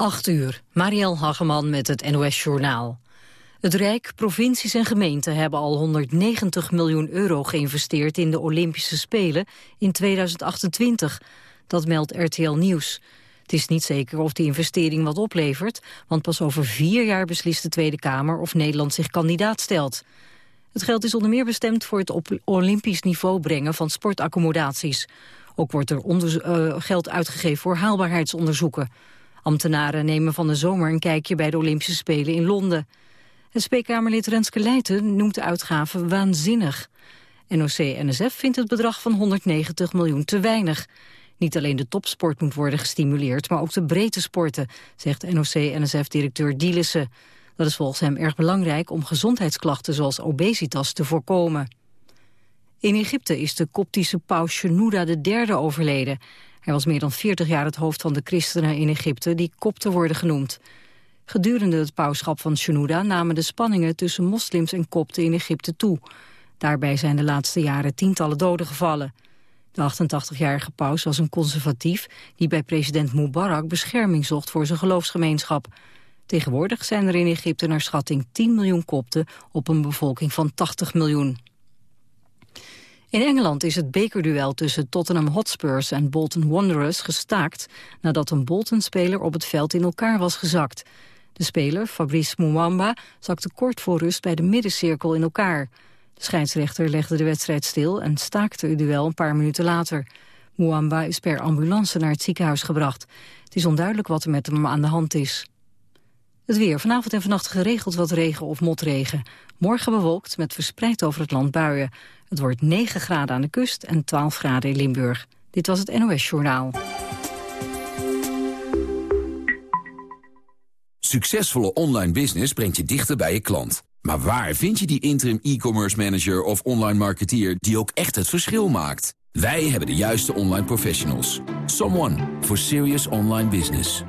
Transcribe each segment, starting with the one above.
8 uur, Marielle Hageman met het NOS Journaal. Het Rijk, provincies en gemeenten hebben al 190 miljoen euro geïnvesteerd in de Olympische Spelen in 2028. Dat meldt RTL Nieuws. Het is niet zeker of die investering wat oplevert, want pas over vier jaar beslist de Tweede Kamer of Nederland zich kandidaat stelt. Het geld is onder meer bestemd voor het op Olympisch niveau brengen van sportaccommodaties. Ook wordt er uh, geld uitgegeven voor haalbaarheidsonderzoeken. Ambtenaren nemen van de zomer een kijkje bij de Olympische Spelen in Londen. Het spreekkamerlid Renske Leijten noemt de uitgaven waanzinnig. NOC-NSF vindt het bedrag van 190 miljoen te weinig. Niet alleen de topsport moet worden gestimuleerd, maar ook de breedte sporten, zegt NOC-NSF-directeur Dielissen. Dat is volgens hem erg belangrijk om gezondheidsklachten zoals obesitas te voorkomen. In Egypte is de koptische paus Shenouda III overleden. Hij was meer dan 40 jaar het hoofd van de christenen in Egypte die kopten worden genoemd. Gedurende het pauschap van Shenouda namen de spanningen tussen moslims en kopten in Egypte toe. Daarbij zijn de laatste jaren tientallen doden gevallen. De 88-jarige paus was een conservatief die bij president Mubarak bescherming zocht voor zijn geloofsgemeenschap. Tegenwoordig zijn er in Egypte naar schatting 10 miljoen kopten op een bevolking van 80 miljoen. In Engeland is het bekerduel tussen Tottenham Hotspurs en Bolton Wanderers gestaakt nadat een Bolton-speler op het veld in elkaar was gezakt. De speler, Fabrice Muamba, zakte kort voor rust bij de middencirkel in elkaar. De scheidsrechter legde de wedstrijd stil en staakte het duel een paar minuten later. Muamba is per ambulance naar het ziekenhuis gebracht. Het is onduidelijk wat er met hem aan de hand is. Het weer. Vanavond en vannacht geregeld wat regen of motregen. Morgen bewolkt met verspreid over het land buien. Het wordt 9 graden aan de kust en 12 graden in Limburg. Dit was het NOS Journaal. Succesvolle online business brengt je dichter bij je klant. Maar waar vind je die interim e-commerce manager of online marketeer die ook echt het verschil maakt? Wij hebben de juiste online professionals. Someone for serious online business.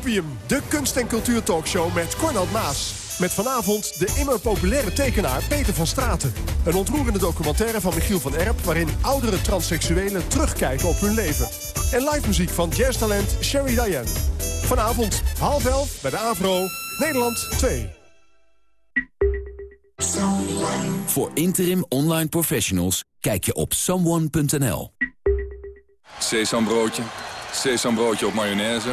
Opium, de kunst- en cultuurtalkshow met Cornel Maas. Met vanavond de immer populaire tekenaar Peter van Straten. Een ontroerende documentaire van Michiel van Erp... waarin oudere transseksuelen terugkijken op hun leven. En live muziek van jazztalent Sherry Diane. Vanavond half elf bij de Avro, Nederland 2. Voor interim online professionals kijk je op someone.nl. Sesambroodje, sesambroodje op mayonaise,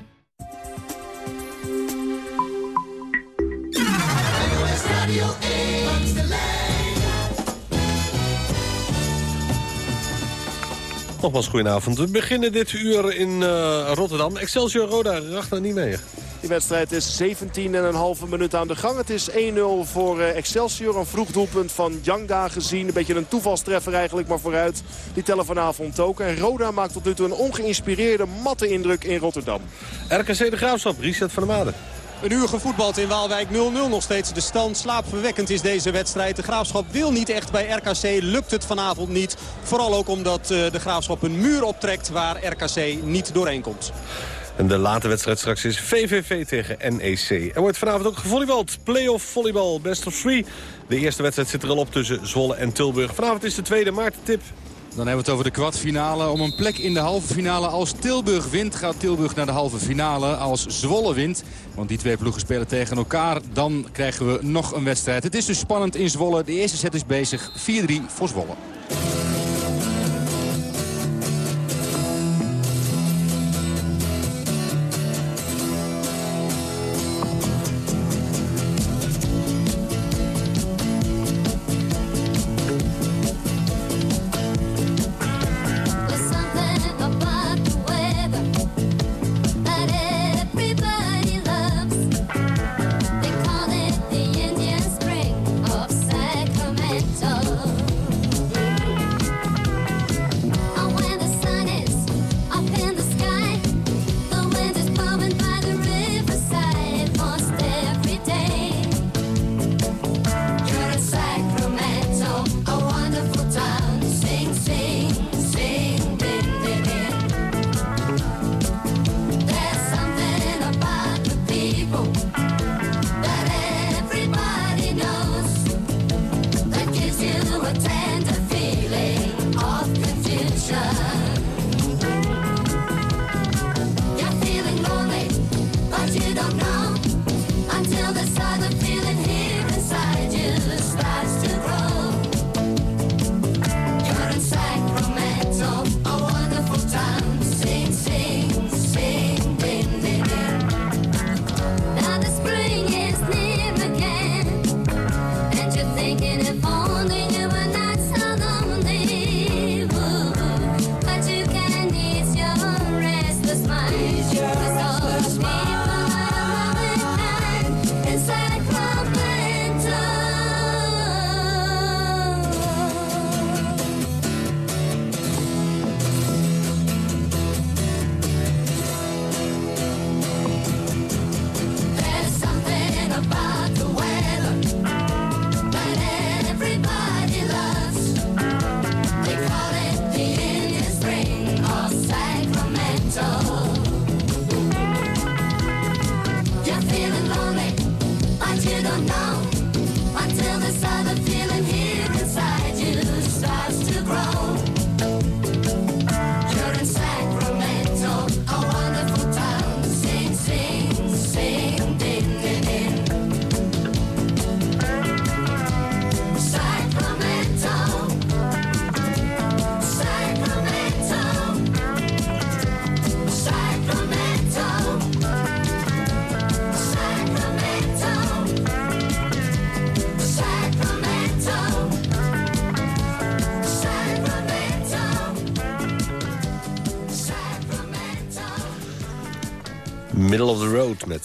Radio 1. Nogmaals, goedenavond. We beginnen dit uur in uh, Rotterdam. Excelsior Roda, niet mee. Die wedstrijd is 17,5 minuut aan de gang. Het is 1-0 voor uh, Excelsior. Een vroeg doelpunt van Jangda gezien. Een beetje een toevalstreffer eigenlijk, maar vooruit. Die tellen vanavond ook. En Roda maakt tot nu toe een ongeïnspireerde, matte indruk in Rotterdam. RKC de Graafschap, Richard van der Made. Een uur gevoetbald in Waalwijk 0-0 nog steeds de stand. Slaapverwekkend is deze wedstrijd. De Graafschap wil niet echt bij RKC. Lukt het vanavond niet. Vooral ook omdat eh, de Graafschap een muur optrekt waar RKC niet doorheen komt. En de late wedstrijd straks is VVV tegen NEC. Er wordt vanavond ook gevolleybald. Playoff volleybal best of three. De eerste wedstrijd zit er al op tussen Zwolle en Tilburg. Vanavond is de tweede. Maarten Tip. Dan hebben we het over de kwartfinale. Om een plek in de halve finale. Als Tilburg wint gaat Tilburg naar de halve finale. Als Zwolle wint, want die twee ploegen spelen tegen elkaar... dan krijgen we nog een wedstrijd. Het is dus spannend in Zwolle. De eerste set is bezig. 4-3 voor Zwolle.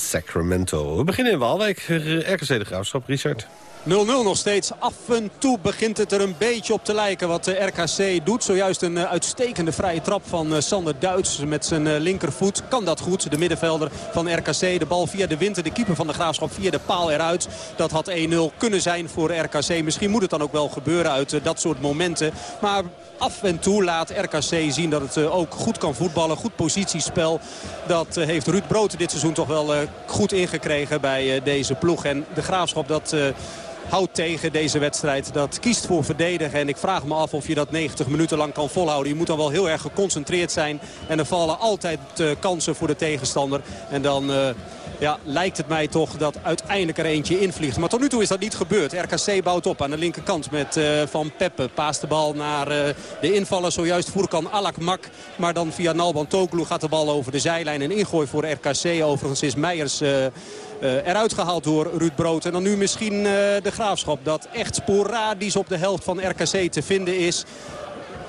Sacramento. We beginnen in Waalwijk. RKC de Graafschap, Richard. 0-0 nog steeds. Af en toe begint het er een beetje op te lijken wat de RKC doet. Zojuist een eh, uitstekende vrije trap van eh, Sander Duits met zijn eh, linkervoet. Kan dat goed, de middenvelder van RKC. De bal via de winter, de keeper van de Graafschap via de paal eruit. Dat had 1-0 kunnen zijn voor RKC. Misschien moet het dan ook wel gebeuren uit dat soort momenten. Maar af en toe laat RKC zien dat het ook goed kan voetballen. Goed positiespel. Dat heeft Ruud Brood dit seizoen toch wel goed ingekregen bij deze ploeg. En de Graafschap dat houdt tegen deze wedstrijd. Dat kiest voor verdedigen. En ik vraag me af of je dat 90 minuten lang kan volhouden. Je moet dan wel heel erg geconcentreerd zijn. En er vallen altijd uh, kansen voor de tegenstander. En dan... Uh, ja, lijkt het mij toch dat uiteindelijk er eentje invliegt. Maar tot nu toe is dat niet gebeurd. RKC bouwt op aan de linkerkant met uh, Van Peppe. Paast de bal naar de invaller. Zojuist Voerkan Alakmak. Maar dan via Nalban Toglu gaat de bal over de zijlijn. En ingooi voor RKC. Overigens is Meijers... eruit gehaald door Ruud Brood. En dan nu misschien uh, de Graafschap dat echt sporadisch op de helft van RKC te vinden is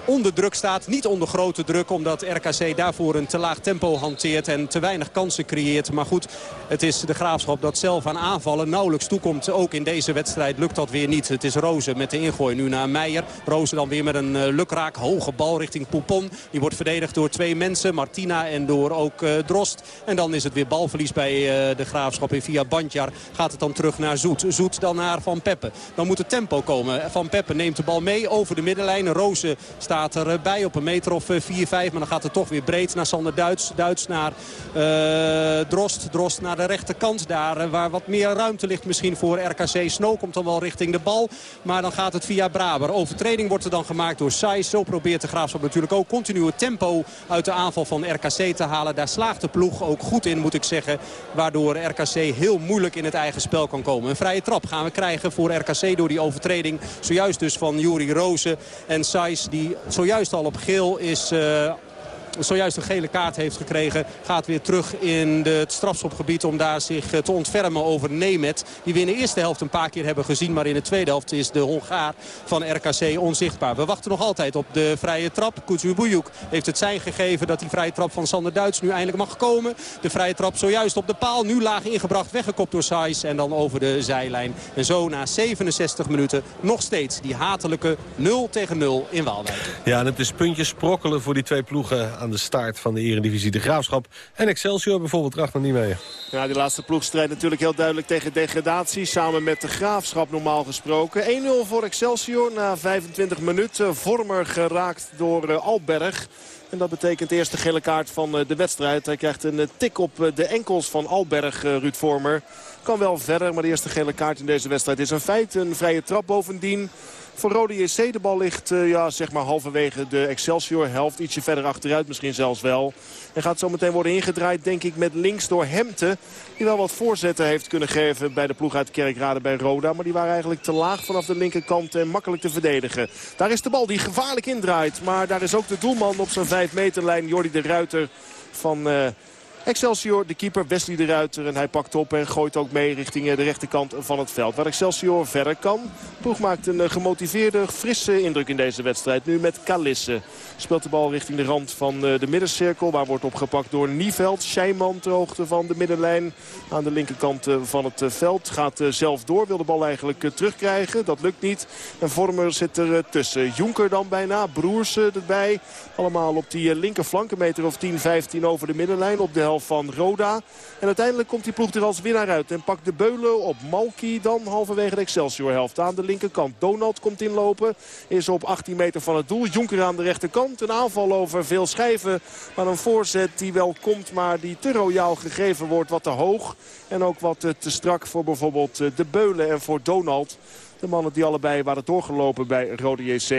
onder druk staat. Niet onder grote druk omdat RKC daarvoor een te laag tempo hanteert en te weinig kansen creëert. Maar goed, het is de Graafschap dat zelf aan aanvallen nauwelijks toekomt. Ook in deze wedstrijd lukt dat weer niet. Het is Rozen met de ingooi nu naar Meijer. Rozen dan weer met een uh, lukraak hoge bal richting Poupon. Die wordt verdedigd door twee mensen, Martina en door ook uh, Drost. En dan is het weer balverlies bij uh, de Graafschap. En via Bandjar gaat het dan terug naar Zoet. Zoet dan naar Van Peppe. Dan moet het tempo komen. Van Peppe neemt de bal mee over de middenlijn. Rozen staat staat erbij op een meter of 4-5. Eh, maar dan gaat het toch weer breed naar Sander Duits. Duits naar uh, Drost. Drost naar de rechterkant. Daar uh, waar wat meer ruimte ligt misschien voor RKC. Snow komt dan wel richting de bal. Maar dan gaat het via Braber. Overtreding wordt er dan gemaakt door Saiz. Zo probeert de Graafschap natuurlijk ook continu tempo uit de aanval van RKC te halen. Daar slaagt de ploeg ook goed in moet ik zeggen. Waardoor RKC heel moeilijk in het eigen spel kan komen. Een vrije trap gaan we krijgen voor RKC door die overtreding. Zojuist dus van Juri Rozen en Saiz die zojuist al op geel is uh, zojuist een gele kaart heeft gekregen. Gaat weer terug in het strafschopgebied om daar zich eh, te ontfermen over Nemet. Die we in de eerste helft een paar keer hebben gezien. Maar in de tweede helft is de Hongaar van RKC onzichtbaar. We wachten nog altijd op de vrije trap. Kutsubujuk heeft het zijn gegeven dat die vrije trap van Sander Duits nu eindelijk mag komen. De vrije trap zojuist op de paal. Nu laag ingebracht, weggekopt door Saiz. En dan over de zijlijn. En zo na 67 minuten nog steeds die hatelijke 0 tegen 0 in Waalwijk. Ja, en het is puntjes sprokkelen voor die twee ploegen aan de start van de Eredivisie. De Graafschap en Excelsior bijvoorbeeld nog niet mee. Ja, die laatste ploegstrijd natuurlijk heel duidelijk tegen degradatie. Samen met de Graafschap normaal gesproken. 1-0 voor Excelsior na 25 minuten. Vormer geraakt door uh, Alberg. En dat betekent de eerste gele kaart van uh, de wedstrijd. Hij krijgt een uh, tik op de enkels van Alberg, Ruud Vormer. Kan wel verder, maar de eerste gele kaart in deze wedstrijd is een feit. Een vrije trap bovendien. Voor Rode JC de bal ligt uh, ja, zeg maar halverwege de Excelsior helft. Ietsje verder achteruit misschien zelfs wel. En gaat zo meteen worden ingedraaid denk ik met links door Hemte. Die wel wat voorzetten heeft kunnen geven bij de ploeg uit Kerkrade bij Roda. Maar die waren eigenlijk te laag vanaf de linkerkant en makkelijk te verdedigen. Daar is de bal die gevaarlijk indraait. Maar daar is ook de doelman op zijn 5 meterlijn. Jordi de Ruiter van... Uh, Excelsior, de keeper Wesley de Ruiter. En hij pakt op en gooit ook mee richting de rechterkant van het veld. Waar Excelsior verder kan. Ploeg maakt een gemotiveerde, frisse indruk in deze wedstrijd. Nu met Kalisse. Speelt de bal richting de rand van de middencirkel. Waar wordt opgepakt door Nieveld. Scheiman ter hoogte van de middenlijn. Aan de linkerkant van het veld. Gaat zelf door. Wil de bal eigenlijk terugkrijgen. Dat lukt niet. En Vormer zit er tussen. Jonker dan bijna. Broers erbij. Allemaal op die linkerflank. Een meter of 10, 15 over de middenlijn. Op de helft van Roda. En uiteindelijk komt die ploeg er als winnaar uit. En pakt de beulen op Malki dan halverwege de Excelsior helft. Aan de linkerkant. Donald komt inlopen. Is op 18 meter van het doel. Jonker aan de rechterkant. Een aanval over veel schijven. Maar een voorzet die wel komt. Maar die te royaal gegeven wordt. Wat te hoog. En ook wat te strak voor bijvoorbeeld de beulen en voor Donald. De mannen die allebei waren doorgelopen bij Rode JC.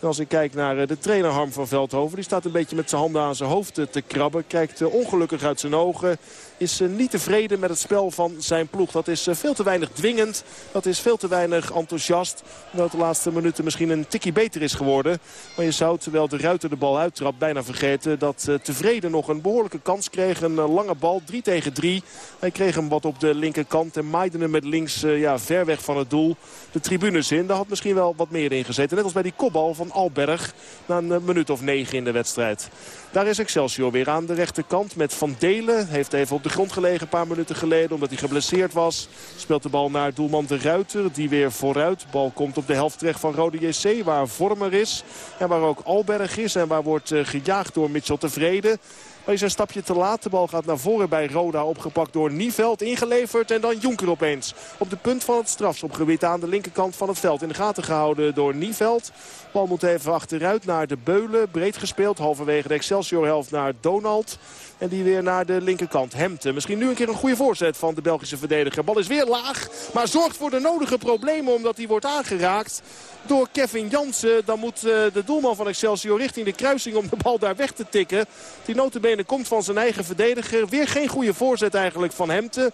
En als ik kijk naar eh, de trainer Harm van Veldhoven. Die staat een beetje met zijn handen aan zijn hoofd te krabben. Kijkt eh, ongelukkig uit zijn ogen. Is eh, niet tevreden met het spel van zijn ploeg. Dat is veel te weinig dwingend. Dat is veel te weinig enthousiast. Dat de laatste minuten misschien een tikkie beter is geworden. Maar je zou terwijl de ruiter de bal uittrapt bijna vergeten. Dat tevreden nog een behoorlijke kans kreeg. Een lange bal. 3 tegen 3. Hij kreeg hem wat op de linkerkant. En maaide hem met links ja, ver weg van het doel. De tribunes in. Daar had misschien wel wat meer in gezeten. Net als bij die kopbal van Alberg na een minuut of negen in de wedstrijd. Daar is Excelsior weer aan de rechterkant met Van Delen. Heeft even op de grond gelegen een paar minuten geleden omdat hij geblesseerd was. Speelt de bal naar doelman De Ruiter. Die weer vooruit. Bal komt op de helft terecht van Rode JC waar Vormer is. En waar ook Alberg is. En waar wordt eh, gejaagd door Mitchell Tevreden. Maar is een stapje te laat. De bal gaat naar voren bij Roda. Opgepakt door Nieveld. Ingeleverd. En dan Jonker opeens. Op de punt van het strafschopgebied aan de linkerkant van het veld. In de gaten gehouden door Nieveld. Bal moet even achteruit naar de Beulen. Breed gespeeld. Halverwege de Excelsior helft naar Donald. En die weer naar de linkerkant. Hemte. Misschien nu een keer een goede voorzet van de Belgische verdediger. Bal is weer laag. Maar zorgt voor de nodige problemen omdat hij wordt aangeraakt door Kevin Jansen. Dan moet eh, de doelman van Excelsior richting de kruising om de bal daar weg te tikken. Die notenbenen komt van zijn eigen verdediger. Weer geen goede voorzet eigenlijk van Hemte.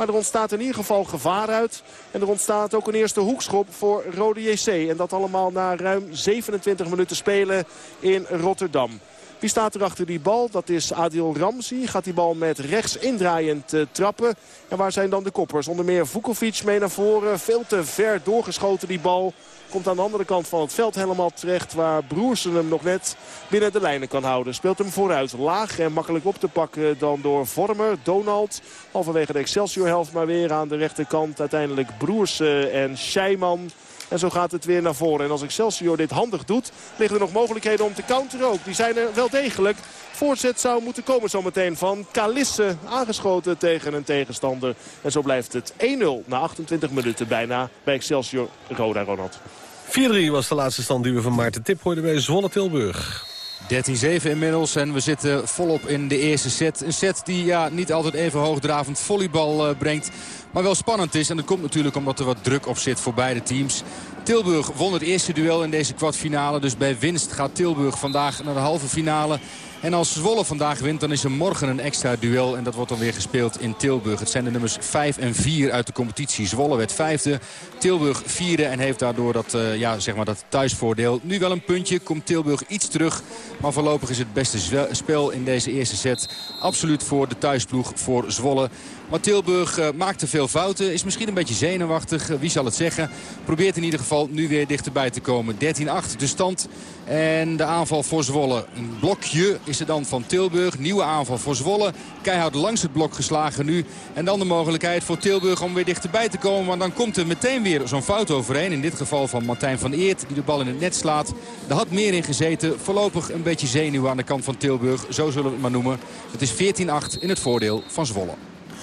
Maar er ontstaat in ieder geval gevaar uit. En er ontstaat ook een eerste hoekschop voor Rode JC. En dat allemaal na ruim 27 minuten spelen in Rotterdam. Wie staat er achter die bal? Dat is Adil Ramzi. Gaat die bal met rechts indraaiend uh, trappen. En waar zijn dan de koppers? Onder meer Vukovic mee naar voren. Veel te ver doorgeschoten die bal. Komt aan de andere kant van het veld helemaal terecht. Waar Broersen hem nog net binnen de lijnen kan houden. Speelt hem vooruit. Laag en makkelijk op te pakken dan door Vormer. Donald. Halverwege de Excelsior helft maar weer aan de rechterkant. Uiteindelijk Broersen en Scheiman. En zo gaat het weer naar voren. En als Excelsior dit handig doet, liggen er nog mogelijkheden om te counteren ook. Die zijn er wel degelijk. Voorzet zou moeten komen zometeen van Kalisse. Aangeschoten tegen een tegenstander. En zo blijft het 1-0 na 28 minuten bijna bij Excelsior Roda Ronald. 4-3 was de laatste stand die we van Maarten Tip hoorden bij Zwolle-Tilburg. 13-7 inmiddels en we zitten volop in de eerste set. Een set die ja, niet altijd even hoogdravend volleybal uh, brengt. Maar wel spannend is. En dat komt natuurlijk omdat er wat druk op zit voor beide teams. Tilburg won het eerste duel in deze kwartfinale. Dus bij winst gaat Tilburg vandaag naar de halve finale. En als Zwolle vandaag wint, dan is er morgen een extra duel. En dat wordt dan weer gespeeld in Tilburg. Het zijn de nummers 5 en 4 uit de competitie. Zwolle werd vijfde, Tilburg vierde. En heeft daardoor dat, uh, ja, zeg maar dat thuisvoordeel. Nu wel een puntje, komt Tilburg iets terug. Maar voorlopig is het beste spel in deze eerste set. Absoluut voor de thuisploeg, voor Zwolle. Maar Tilburg uh, maakte veel fouten. Is misschien een beetje zenuwachtig. Uh, wie zal het zeggen. Probeert in ieder geval nu weer dichterbij te komen. 13-8 de stand. En de aanval voor Zwolle. Een blokje is er dan van Tilburg. Nieuwe aanval voor Zwolle. Keihard langs het blok geslagen nu. En dan de mogelijkheid voor Tilburg om weer dichterbij te komen. Maar dan komt er meteen weer zo'n fout overheen. In dit geval van Martijn van Eert die de bal in het net slaat. Er had meer in gezeten. Voorlopig een beetje zenuw aan de kant van Tilburg. Zo zullen we het maar noemen. Het is 14-8 in het voordeel van Zwolle.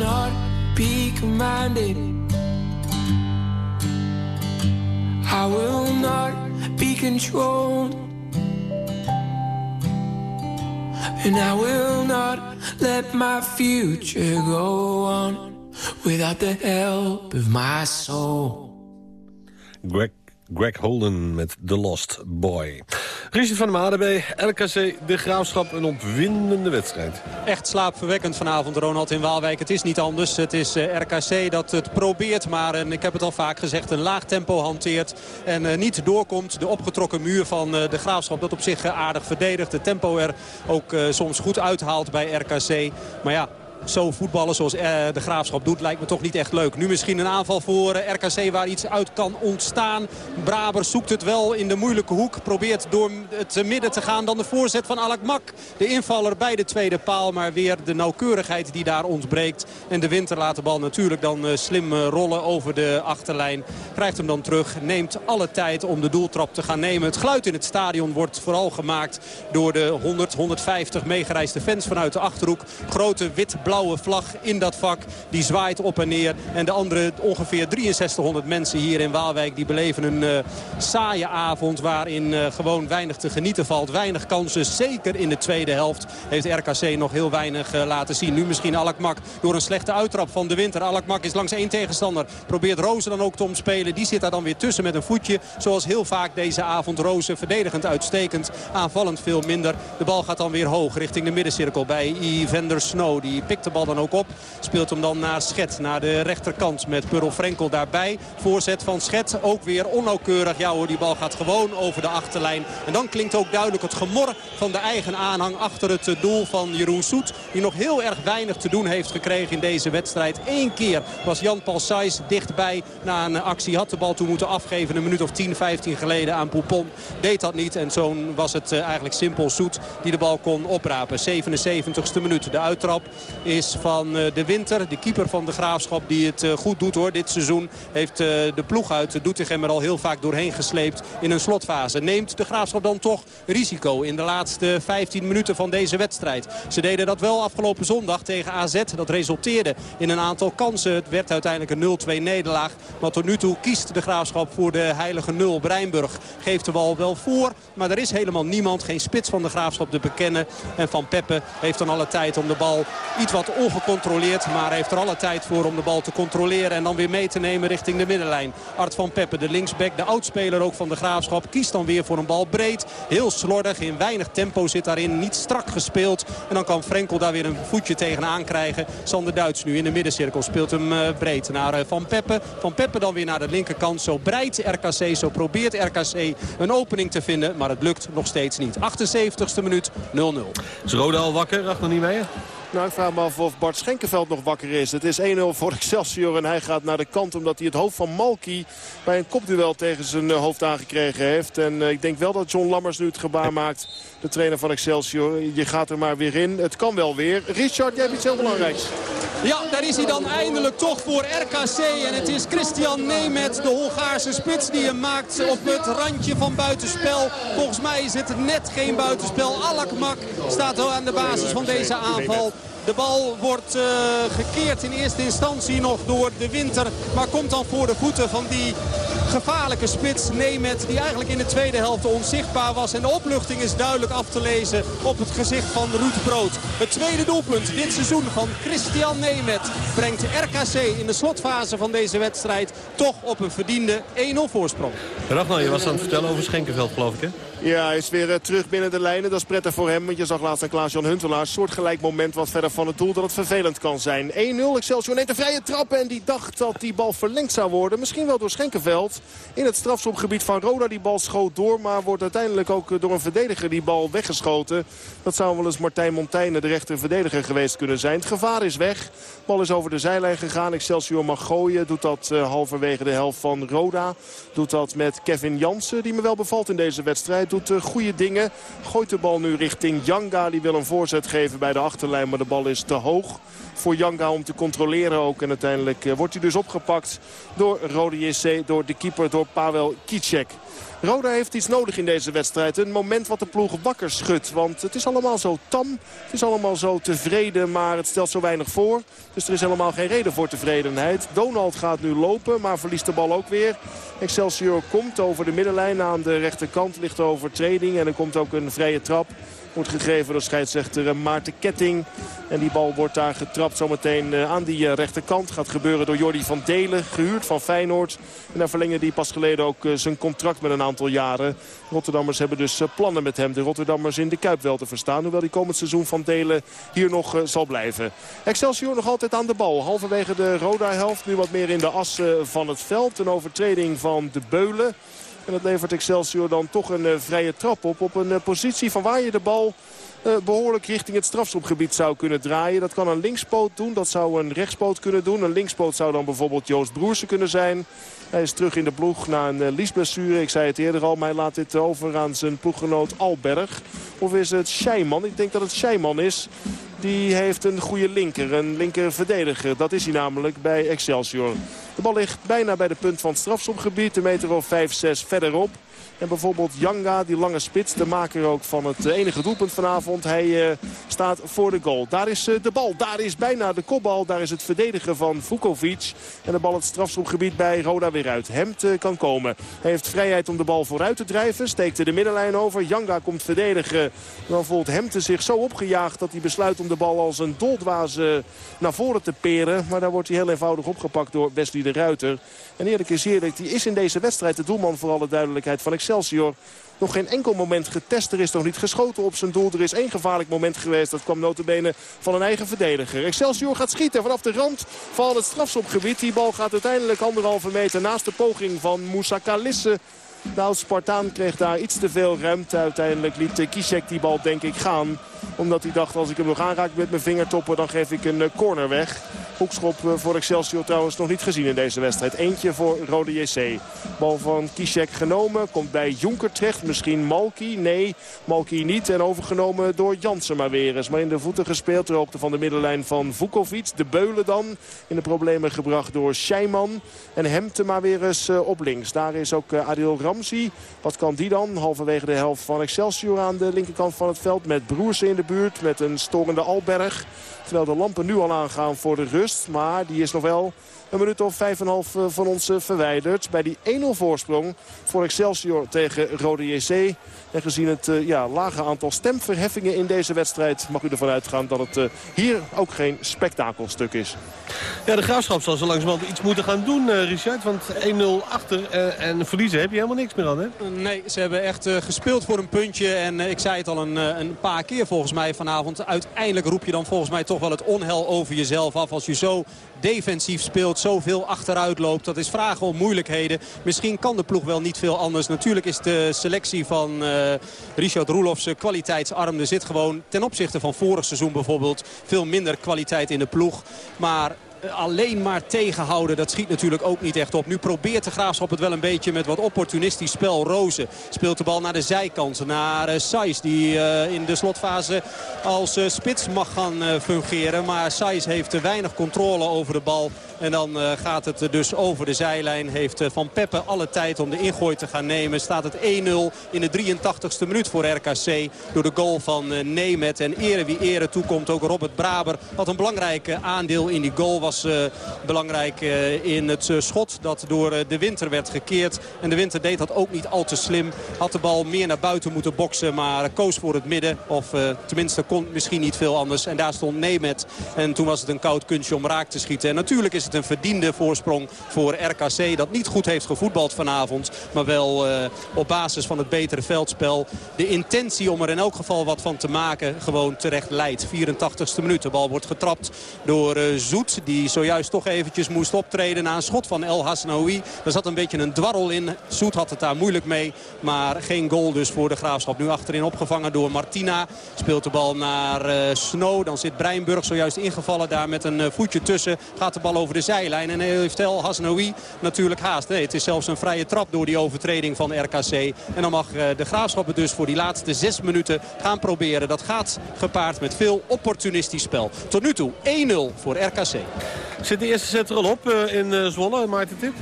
not be commanded. I will not be controlled. And I will not let my future go on without the help of my soul. Greg, Greg Holden met The Lost Boy. Richard van der Made bij RKC De Graafschap een opwindende wedstrijd. Echt slaapverwekkend vanavond, Ronald in Waalwijk. Het is niet anders. Het is eh, RKC dat het probeert, maar en ik heb het al vaak gezegd... een laag tempo hanteert en eh, niet doorkomt. De opgetrokken muur van eh, de Graafschap dat op zich aardig verdedigt. De tempo er ook soms goed uithaalt bij RKC. Maar ja, zo voetballen zoals eh, de Graafschap doet lijkt me toch niet echt leuk. Nu misschien een aanval voor eh, RKC waar iets uit kan ontstaan. Braber zoekt het wel in de moeilijke hoek. Probeert door het midden te gaan. Dan de voorzet van Alakmak. De invaller bij de tweede paal. Maar weer de nauwkeurigheid die daar ontbreekt. En de winter laat de bal natuurlijk dan eh, slim rollen over de achterlijn. Krijgt hem dan terug. Neemt alle tijd om de doeltrap te gaan nemen. Het geluid in het stadion wordt vooral gemaakt door de 100, 150 meegereisde fans vanuit de Achterhoek. Grote wit blauwe vlag in dat vak. Die zwaait op en neer. En de andere ongeveer 6300 mensen hier in Waalwijk... die beleven een uh, saaie avond waarin uh, gewoon weinig te genieten valt. Weinig kansen, zeker in de tweede helft. Heeft RKC nog heel weinig uh, laten zien. Nu misschien Alakmak door een slechte uittrap van de winter. Alakmak is langs één tegenstander. Probeert Rozen dan ook te omspelen. Die zit daar dan weer tussen met een voetje. Zoals heel vaak deze avond Rozen. Verdedigend uitstekend. Aanvallend veel minder. De bal gaat dan weer hoog richting de middencirkel bij Evander Snow. Die pikt de bal dan ook op. Speelt hem dan naar Schet, naar de rechterkant met Purl Frenkel daarbij. Voorzet van Schet, ook weer onnauwkeurig. Ja hoor, die bal gaat gewoon over de achterlijn. En dan klinkt ook duidelijk het gemor van de eigen aanhang achter het doel van Jeroen Soet. Die nog heel erg weinig te doen heeft gekregen in deze wedstrijd. Eén keer was Jan-Paul Sijs dichtbij na een actie. Had de bal toen moeten afgeven een minuut of 10, 15 geleden aan Poupon. Deed dat niet en zo was het eh, eigenlijk simpel Soet die de bal kon oprapen. 77ste minuut. De uittrap is van eh, de Winter. De keeper van de Graafschap die het eh, goed doet hoor. Dit seizoen heeft eh, de ploeg uit Doetinchem er al heel vaak doorheen gesleept in een slotfase. Neemt de Graafschap dan toch risico in de laatste 15 minuten van deze wedstrijd. Ze deden dat wel afgelopen zondag tegen AZ. Dat resulteerde in een aantal kansen. Het werd uiteindelijk een 0-2 nederlaag. Maar tot nu toe kiest de Graafschap voor de heilige nul. Breinburg geeft de bal wel voor. Maar er is helemaal niemand, geen spits van de Graafschap te bekennen. En Van Peppe heeft dan alle tijd om de bal iets wat ongecontroleerd. Maar heeft er alle tijd voor om de bal te controleren. En dan weer mee te nemen richting de middenlijn. Art van Peppe, de linksback, de oudspeler ook van de Graafschap. Kiest dan weer voor een bal breed. Heel slordig, in weinig tempo zit daarin. Niet strak gespeeld. En dan kan Frenkel daar weer een voetje tegenaan krijgen. Sander Duits nu in de middencirkel speelt hem eh, breed naar eh, Van Peppe. Van Peppe dan weer naar de linkerkant. Zo breidt RKC, zo probeert RKC een opening te vinden. Maar het lukt nog steeds niet. 78ste minuut 0-0. Is Roda al wakker? Racht nog niet mee? Nou, ik vraag me af of Bart Schenkenveld nog wakker is. Het is 1-0 voor Excelsior en hij gaat naar de kant omdat hij het hoofd van Malky bij een kopduel tegen zijn eh, hoofd aangekregen heeft. En ik denk wel dat John Lammers nu het gebaar maakt, de trainer van Excelsior. Je gaat er maar weer in. Het kan wel weer. Richard, jij hebt iets heel belangrijks. Ja, daar is hij dan eindelijk toch voor RKC. En het is Christian Nemet, de Hongaarse spits, die hem maakt op het randje van buitenspel. Volgens mij is het net geen buitenspel. Alakmak staat aan de basis van deze aanval. De bal wordt uh, gekeerd in eerste instantie nog door de winter. Maar komt dan voor de voeten van die gevaarlijke spits Nemet. Die eigenlijk in de tweede helft onzichtbaar was. En de opluchting is duidelijk af te lezen op het gezicht van Ruud Brood. Het tweede doelpunt dit seizoen van Christian Nemet brengt RKC in de slotfase van deze wedstrijd toch op een verdiende 1-0 voorsprong. Ragnar, je was aan het vertellen over Schenkenveld, geloof ik, hè? Ja, hij is weer eh, terug binnen de lijnen. Dat is prettig voor hem. Want je zag laatst aan Klaas-Jan Huntelaar. Soortgelijk moment wat verder van het doel dat het vervelend kan zijn. 1-0. Excelsior neemt een vrije trap. En die dacht dat die bal verlengd zou worden. Misschien wel door Schenkenveld. In het strafschopgebied van Roda. Die bal schoot door. Maar wordt uiteindelijk ook eh, door een verdediger die bal weggeschoten. Dat zou wel eens Martijn Montaigne, de rechter verdediger geweest kunnen zijn. Het gevaar is weg. De bal is over de zijlijn gegaan. Excelsior mag gooien. Doet dat uh, halverwege de helft van Roda. Doet dat met Kevin Jansen. Die me wel bevalt in deze wedstrijd doet uh, goede dingen. Gooit de bal nu richting Janga. Die wil een voorzet geven bij de achterlijn. Maar de bal is te hoog voor Janga om te controleren ook. En uiteindelijk uh, wordt hij dus opgepakt door Rode JC. Door de keeper, door Pavel Kicek. Roda heeft iets nodig in deze wedstrijd. Een moment wat de ploeg wakker schudt. Want het is allemaal zo tam. Het is allemaal zo tevreden, maar het stelt zo weinig voor. Dus er is helemaal geen reden voor tevredenheid. Donald gaat nu lopen, maar verliest de bal ook weer. Excelsior komt over de middenlijn aan de rechterkant. Ligt overtreding en er komt ook een vrije trap. Wordt gegeven door scheidsrechter Maarten Ketting. En die bal wordt daar getrapt zometeen aan die rechterkant. Gaat gebeuren door Jordi van Delen, gehuurd van Feyenoord. En daar verlengde hij pas geleden ook zijn contract met een aantal jaren. Rotterdammers hebben dus plannen met hem. De Rotterdammers in de Kuip wel te verstaan. Hoewel die komend seizoen van Delen hier nog zal blijven. Excelsior nog altijd aan de bal. Halverwege de Roda-helft. Nu wat meer in de as van het veld. Een overtreding van de Beulen. En dat levert Excelsior dan toch een uh, vrije trap op. Op een uh, positie van waar je de bal uh, behoorlijk richting het strafschopgebied zou kunnen draaien. Dat kan een linkspoot doen. Dat zou een rechtspoot kunnen doen. Een linkspoot zou dan bijvoorbeeld Joost Broersen kunnen zijn. Hij is terug in de ploeg na een uh, liesblessure. Ik zei het eerder al, maar hij laat dit over aan zijn ploeggenoot Alberg. Of is het Scheiman? Ik denk dat het Scheiman is. Die heeft een goede linker, een linker verdediger. Dat is hij namelijk bij Excelsior. De bal ligt bijna bij de punt van het strafschopgebied. Een meter of 5, 6 verderop. En bijvoorbeeld Janga, die lange spits, de maker ook van het enige doelpunt vanavond. Hij uh, staat voor de goal. Daar is uh, de bal, daar is bijna de kopbal. Daar is het verdedigen van Vukovic. En de bal het strafschopgebied bij Roda weer uit. Hemd uh, kan komen. Hij heeft vrijheid om de bal vooruit te drijven. Steekt de middenlijn over. Janga komt verdedigen. Dan voelt Hemte zich zo opgejaagd dat hij besluit om de bal als een doldwaas naar voren te peren. Maar daar wordt hij heel eenvoudig opgepakt door Wesley de Ruiter. En eerlijk is eerlijk, die is in deze wedstrijd de doelman voor alle duidelijkheid van Excelsior. Nog geen enkel moment getest. Er is nog niet geschoten op zijn doel. Er is één gevaarlijk moment geweest. Dat kwam notabene van een eigen verdediger. Excelsior gaat schieten vanaf de rand van het strafschopgebied. Die bal gaat uiteindelijk anderhalve meter naast de poging van Moussa Kalisse. De oud-Spartaan kreeg daar iets te veel ruimte. Uiteindelijk liet Kisek die bal denk ik gaan. Omdat hij dacht als ik hem nog aanraak met mijn vingertoppen dan geef ik een corner weg. Hoekschop voor Excelsior trouwens nog niet gezien in deze wedstrijd. Eentje voor Rode JC. Bal van Kisek genomen. Komt bij Jonker terecht. Misschien Malki. Nee, Malki niet. En overgenomen door Jansen maar weer eens. Maar in de voeten gespeeld. Ter hoogte van de middenlijn van Vukovic. De Beulen dan. In de problemen gebracht door Scheiman. En Hemte maar weer eens op links. Daar is ook Adil Wat kan die dan? Halverwege de helft van Excelsior aan de linkerkant van het veld. Met Broersen in de buurt. Met een storende Alberg. Terwijl de lampen nu al aangaan voor de rust. Maar die is nog wel een minuut of vijf en een half van ons verwijderd. Bij die 1-0 voorsprong voor Excelsior tegen Rode JC. En gezien het uh, ja, lage aantal stemverheffingen in deze wedstrijd... mag u ervan uitgaan dat het hier ook geen spektakelstuk is. Ja, de Graafschap zal zo langzamerhand iets moeten gaan doen, Richard. Want 1-0 achter en verliezen heb je helemaal niks meer aan, hè? Nee, ze hebben echt gespeeld voor een puntje. En ik zei het al een, een paar keer volgens mij vanavond. Uiteindelijk roep je dan volgens mij toch wel het onheil over jezelf af... als je zo defensief speelt, zoveel achteruit loopt. Dat is vragen om moeilijkheden. Misschien kan de ploeg wel niet veel anders. Natuurlijk is de selectie van uh, Richard Roelofs kwaliteitsarm. Er zit gewoon ten opzichte van vorig seizoen bijvoorbeeld veel minder kwaliteit in de ploeg. Maar alleen maar tegenhouden, dat schiet natuurlijk ook niet echt op. Nu probeert de Graafschap het wel een beetje met wat opportunistisch spel. Rozen speelt de bal naar de zijkant, naar uh, die uh, in de slotfase als uh, spits mag gaan fungeren. Maar Saiz heeft te weinig controle over de bal. En dan uh, gaat het dus over de zijlijn. Heeft uh, Van Peppe alle tijd om de ingooi te gaan nemen. Staat het 1-0 in de 83ste minuut voor RKC. Door de goal van uh, Nemet. En ere wie ere toekomt ook Robert Braber. Wat een belangrijk aandeel in die goal was was belangrijk in het schot dat door de winter werd gekeerd. En de winter deed dat ook niet al te slim. Had de bal meer naar buiten moeten boksen, maar koos voor het midden. Of tenminste kon misschien niet veel anders. En daar stond Nemet. En toen was het een koud kunstje om raak te schieten. En natuurlijk is het een verdiende voorsprong voor RKC. Dat niet goed heeft gevoetbald vanavond. Maar wel op basis van het betere veldspel. De intentie om er in elk geval wat van te maken gewoon terecht leidt. 84ste minuut. De bal wordt getrapt door Zoet. Die zojuist toch eventjes moest optreden na een schot van El Hasnaoui. Er zat een beetje een dwarrel in. Zoet had het daar moeilijk mee. Maar geen goal dus voor de Graafschap. Nu achterin opgevangen door Martina. Speelt de bal naar uh, Snow. Dan zit Breinburg zojuist ingevallen daar met een uh, voetje tussen. Gaat de bal over de zijlijn. En heeft El Hasnaoui natuurlijk haast. Nee, het is zelfs een vrije trap door die overtreding van RKC. En dan mag de Graafschap het dus voor die laatste zes minuten gaan proberen. Dat gaat gepaard met veel opportunistisch spel. Tot nu toe 1-0 voor RKC. Zit de eerste set er al op uh, in uh, Zwolle, Maarten Tip?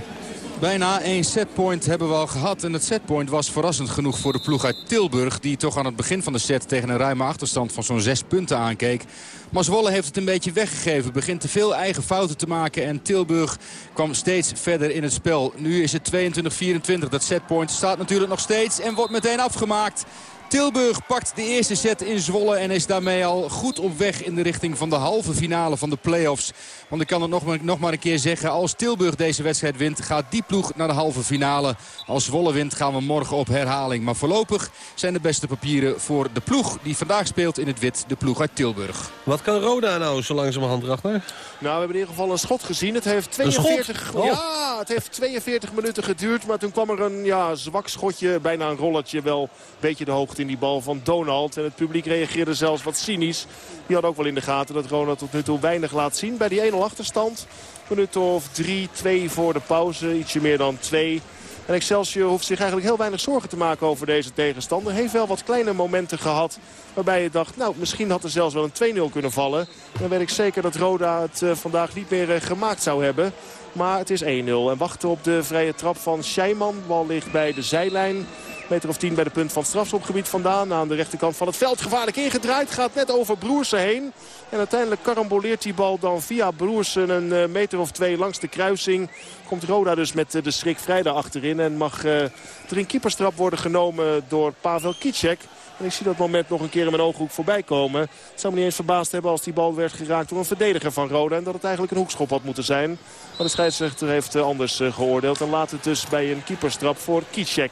Bijna één setpoint hebben we al gehad. En het setpoint was verrassend genoeg voor de ploeg uit Tilburg. Die toch aan het begin van de set tegen een ruime achterstand van zo'n zes punten aankeek. Maar Zwolle heeft het een beetje weggegeven. Begint te veel eigen fouten te maken. En Tilburg kwam steeds verder in het spel. Nu is het 22-24. Dat setpoint staat natuurlijk nog steeds. En wordt meteen afgemaakt. Tilburg pakt de eerste set in Zwolle en is daarmee al goed op weg in de richting van de halve finale van de play-offs. Want ik kan het nog maar, nog maar een keer zeggen. Als Tilburg deze wedstrijd wint, gaat die ploeg naar de halve finale. Als Zwolle wint, gaan we morgen op herhaling. Maar voorlopig zijn de beste papieren voor de ploeg die vandaag speelt in het wit. De ploeg uit Tilburg. Wat kan Roda nou zo langzamerhand erachter? Nou, we hebben in ieder geval een schot gezien. Het heeft 42, oh. ja, het heeft 42 minuten geduurd. Maar toen kwam er een ja, zwak schotje, bijna een rolletje. Wel een beetje de hoogte in die bal van Donald. En het publiek reageerde zelfs wat cynisch. Die had ook wel in de gaten dat Roda tot nu toe weinig laat zien. Bij die 1-0 achterstand. Minuut of 3, 2 voor de pauze. Ietsje meer dan 2. En Excelsior hoeft zich eigenlijk heel weinig zorgen te maken over deze tegenstander. Heeft wel wat kleine momenten gehad waarbij je dacht, nou misschien had er zelfs wel een 2-0 kunnen vallen. Dan weet ik zeker dat Roda het uh, vandaag niet meer uh, gemaakt zou hebben. Maar het is 1-0 en wachten op de vrije trap van Scheiman. Bal ligt bij de zijlijn. Meter of 10 bij de punt van strafschopgebied vandaan. Aan de rechterkant van het veld gevaarlijk ingedraaid. Gaat net over Broersen heen. En uiteindelijk karamboleert die bal dan via Broersen een eh, meter of twee langs de kruising. Komt Roda dus met eh, de schrik vrijdag achterin. En mag uh, er een keeperstrap worden genomen door Pavel Kicek. En ik zie dat moment nog een keer in mijn ooghoek voorbij komen. Het zou me niet eens verbaasd hebben als die bal werd geraakt door een verdediger van Roda. En dat het eigenlijk een hoekschop had moeten zijn. Maar de scheidsrechter heeft anders geoordeeld. En laat het dus bij een keeperstrap voor Kicek.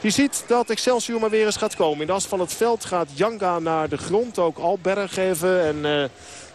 Je ziet dat Excelsior maar weer eens gaat komen. In de as van het veld gaat Janga naar de grond. Ook Alberg geven. En uh,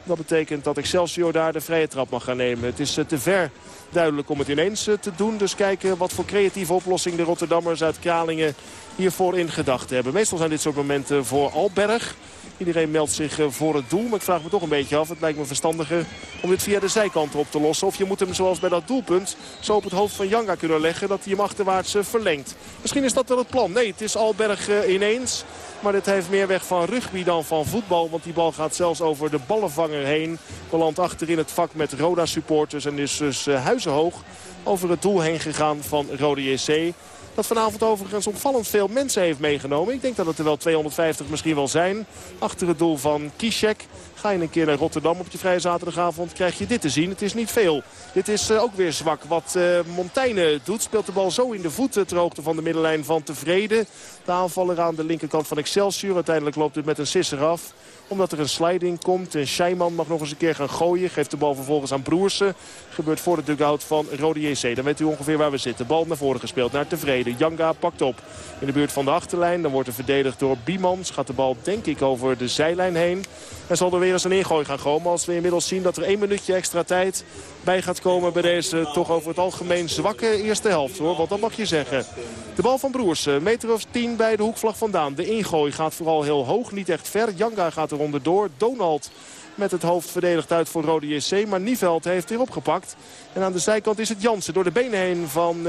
dat betekent dat Excelsior daar de vrije trap mag gaan nemen. Het is te ver duidelijk om het ineens te doen. Dus kijken wat voor creatieve oplossing de Rotterdammers uit Kralingen hiervoor in gedachten hebben. Meestal zijn dit soort momenten voor Alberg. Iedereen meldt zich eh, voor het doel. Maar ik vraag me toch een beetje af. Het lijkt me verstandiger om dit via de zijkant op te lossen. Of je moet hem zoals bij dat doelpunt zo op het hoofd van Janga kunnen leggen. Dat hij hem achterwaarts eh, verlengt. Misschien is dat wel het plan. Nee, het is Alberg eh, ineens. Maar dit heeft meer weg van rugby dan van voetbal. Want die bal gaat zelfs over de ballenvanger heen. Belandt achter in het vak met Roda supporters. En is dus huizenhoog over het doel heen gegaan van Rode JC. Dat vanavond overigens opvallend veel mensen heeft meegenomen. Ik denk dat het er wel 250 misschien wel zijn. Achter het doel van Kishek. Ga je een keer naar Rotterdam op je vrije zaterdagavond, krijg je dit te zien. Het is niet veel. Dit is uh, ook weer zwak. Wat uh, Montaigne doet, speelt de bal zo in de voeten ter hoogte van de middenlijn van Tevreden. De aanvaller aan de linkerkant van Excelsior. Uiteindelijk loopt het met een sisser af omdat er een sliding komt. En Scheiman mag nog eens een keer gaan gooien. Geeft de bal vervolgens aan Broersen. Gebeurt voor de dugout van Rode JC. Dan weet u ongeveer waar we zitten. Bal naar voren gespeeld. Naar Tevreden. Janga pakt op. In de buurt van de achterlijn. Dan wordt er verdedigd door Biemans. Gaat de bal denk ik over de zijlijn heen. En zal er weer eens een ingooi gaan komen. Als we inmiddels zien dat er één minuutje extra tijd bij gaat komen bij deze toch over het algemeen zwakke eerste helft. hoor. Want dat mag je zeggen. De bal van Broers, meter of tien bij de hoekvlag vandaan. De ingooi gaat vooral heel hoog, niet echt ver. Janga gaat er onderdoor. Donald met het hoofd verdedigd uit voor Rode JC. Maar Nieveld heeft hier opgepakt. En aan de zijkant is het Jansen door de benen heen van uh,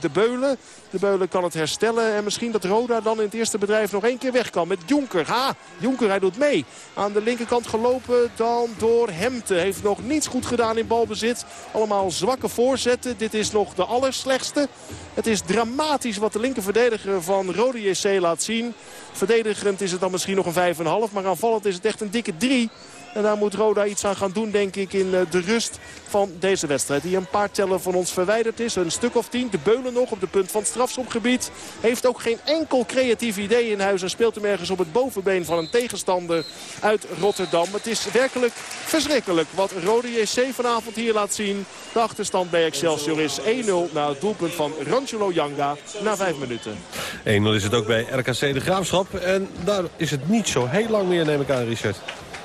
de Beulen. De Beulen kan het herstellen. En misschien dat Roda dan in het eerste bedrijf nog één keer weg kan. Met Jonker. Ha, Jonker hij doet mee. Aan de linkerkant gelopen dan door Hemte. Heeft nog niets goed gedaan in balbezit. Allemaal zwakke voorzetten. Dit is nog de allerslechtste. Het is dramatisch wat de linkerverdediger van Rode JC laat zien. Verdedigend is het dan misschien nog een 5,5. Maar aanvallend is het echt een dikke 3. En daar moet Roda iets aan gaan doen, denk ik, in de rust van deze wedstrijd. Die een paar tellen van ons verwijderd is. Een stuk of tien. De Beulen nog op de punt van het strafschopgebied. Heeft ook geen enkel creatief idee in huis. En speelt hem ergens op het bovenbeen van een tegenstander uit Rotterdam. Het is werkelijk verschrikkelijk wat Rode JC vanavond hier laat zien. De achterstand bij Excelsior is 1-0 na het doelpunt van Rangelo Janga na vijf minuten. 1-0 is het ook bij RKC de Graafschap. En daar is het niet zo heel lang meer, neem ik aan, Richard.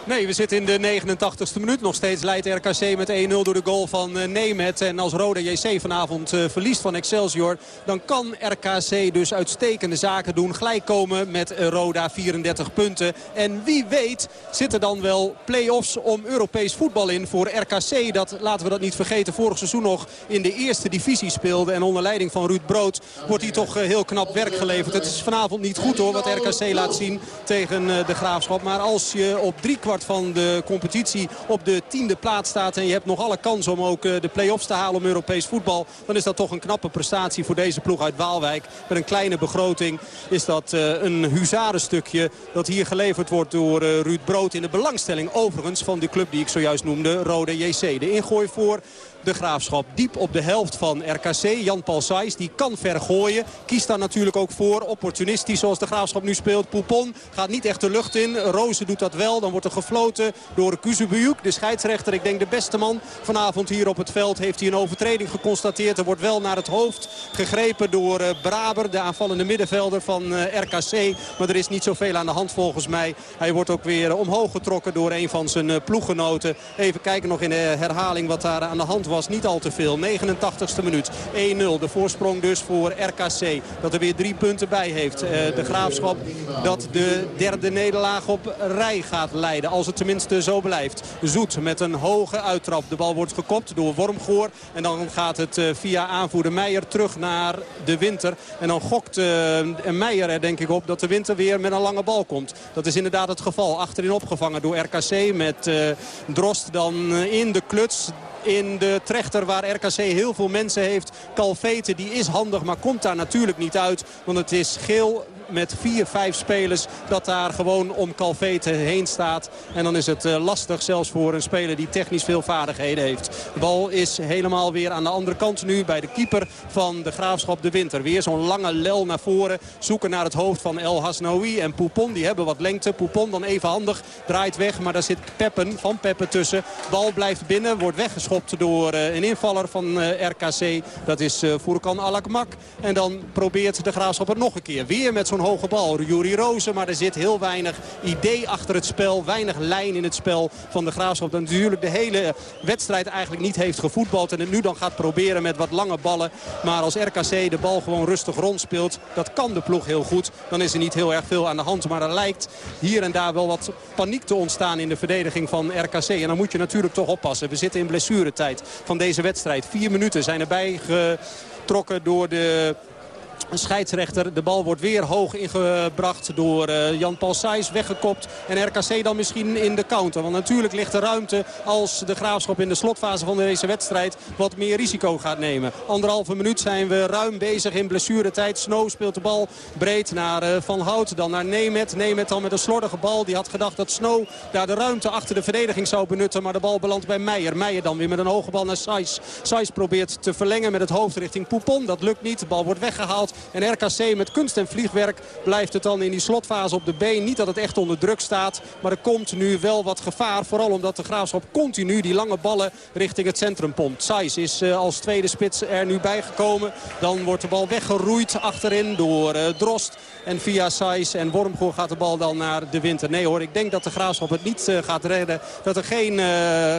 Nee, we zitten in de 89ste minuut. Nog steeds leidt RKC met 1-0 door de goal van uh, Nemet. En als Rode JC vanavond uh, verliest van Excelsior... dan kan RKC dus uitstekende zaken doen. Gelijk komen met uh, Roda 34 punten. En wie weet zitten dan wel play-offs om Europees voetbal in voor RKC. Dat, laten we dat niet vergeten, vorig seizoen nog in de eerste divisie speelde. En onder leiding van Ruud Brood wordt hier toch heel knap werk geleverd. Het is vanavond niet goed hoor wat RKC laat zien tegen de Graafschap. Maar als je op drie kwart van de competitie op de tiende plaats staat. En je hebt nog alle kans om ook eh, de play-offs te halen om Europees voetbal. Dan is dat toch een knappe prestatie voor deze ploeg uit Waalwijk. Met een kleine begroting is dat eh, een huzarenstukje dat hier geleverd wordt door eh, Ruud Brood. In de belangstelling overigens van de club die ik zojuist noemde, Rode JC. De ingooi voor de Graafschap. Diep op de helft van RKC. Jan-Paul Sijs, die kan ver gooien. Kiest daar natuurlijk ook voor. Opportunistisch zoals de Graafschap nu speelt. Poupon gaat niet echt de lucht in. Rozen doet dat wel. Dan wordt er gefloten door Kuzubujuk. De scheidsrechter, ik denk de beste man vanavond hier op het veld. Heeft hij een overtreding geconstateerd. Er wordt wel naar het hoofd gegrepen door uh, Braber. De aanvallende middenvelder van eh, RKC. Maar er is niet zoveel aan de hand volgens mij. Hij wordt ook weer omhoog getrokken door een van zijn ploeggenoten. Even kijken nog in de herhaling wat daar aan de hand was niet al te veel. 89ste minuut. 1-0. De voorsprong dus voor RKC. Dat er weer drie punten bij heeft. Uh, de Graafschap dat de derde nederlaag op rij gaat leiden. Als het tenminste zo blijft. Zoet met een hoge uittrap. De bal wordt gekopt door Wormgoor. En dan gaat het uh, via aanvoerder Meijer terug naar de winter. En dan gokt uh, Meijer er denk ik op dat de winter weer met een lange bal komt. Dat is inderdaad het geval. Achterin opgevangen door RKC met Drost dan in de kluts in de trechter waar RKC heel veel mensen heeft. Calvete die is handig, maar komt daar natuurlijk niet uit. Want het is geel met vier, vijf spelers dat daar gewoon om Calvete heen staat. En dan is het eh, lastig zelfs voor een speler die technisch veel vaardigheden heeft. De bal is helemaal weer aan de andere kant nu bij de keeper van de Graafschap de Winter. Weer zo'n lange lel naar voren. Zoeken naar het hoofd van El Hasnaoui en Poupon. Die hebben wat lengte. Poupon dan even handig. Draait weg, maar daar zit Peppen van Peppen tussen. Bal blijft binnen. Wordt weggeschopt door uh, een invaller van uh, RKC. Dat is Furkan Alakmak. En dan probeert de Graafschap het nog een keer. Weer met zo'n hoge bal. Juri Rozen, maar er zit heel weinig idee achter het spel. Weinig lijn in het spel van de Graafschap. Dat natuurlijk de hele wedstrijd eigenlijk niet heeft gevoetbald. En het nu dan gaat proberen met wat lange ballen. Maar als RKC de bal gewoon rustig rondspeelt, dat kan de ploeg heel goed. Dan is er niet heel erg veel aan de hand. Maar er lijkt hier en daar wel wat paniek te ontstaan in de verdediging van RKC. En dan moet je natuurlijk toch oppassen. We zitten in blessuretijd van deze wedstrijd. Vier minuten zijn erbij getrokken door de een scheidsrechter. De bal wordt weer hoog ingebracht door uh, Jan-Paul Sijs. Weggekopt. En RKC dan misschien in de counter. Want natuurlijk ligt er ruimte als de Graafschap in de slotfase van deze wedstrijd wat meer risico gaat nemen. Anderhalve minuut zijn we ruim bezig in blessuretijd. Snow speelt de bal breed naar uh, Van Hout. Dan naar Nemet. Nemet dan met een slordige bal. Die had gedacht dat Snow daar de ruimte achter de verdediging zou benutten. Maar de bal belandt bij Meijer. Meijer dan weer met een hoge bal naar Sijs. Sijs probeert te verlengen met het hoofd richting Poupon. Dat lukt niet. De bal wordt weggehaald. En RKC met kunst en vliegwerk blijft het dan in die slotfase op de been. Niet dat het echt onder druk staat. Maar er komt nu wel wat gevaar. Vooral omdat de Graafschap continu die lange ballen richting het centrum pompt. Saiz is uh, als tweede spits er nu bijgekomen. Dan wordt de bal weggeroeid achterin door uh, Drost. En via Saiz en Wormgoor gaat de bal dan naar de winter. Nee hoor, ik denk dat de Graafschap het niet uh, gaat redden. Dat er geen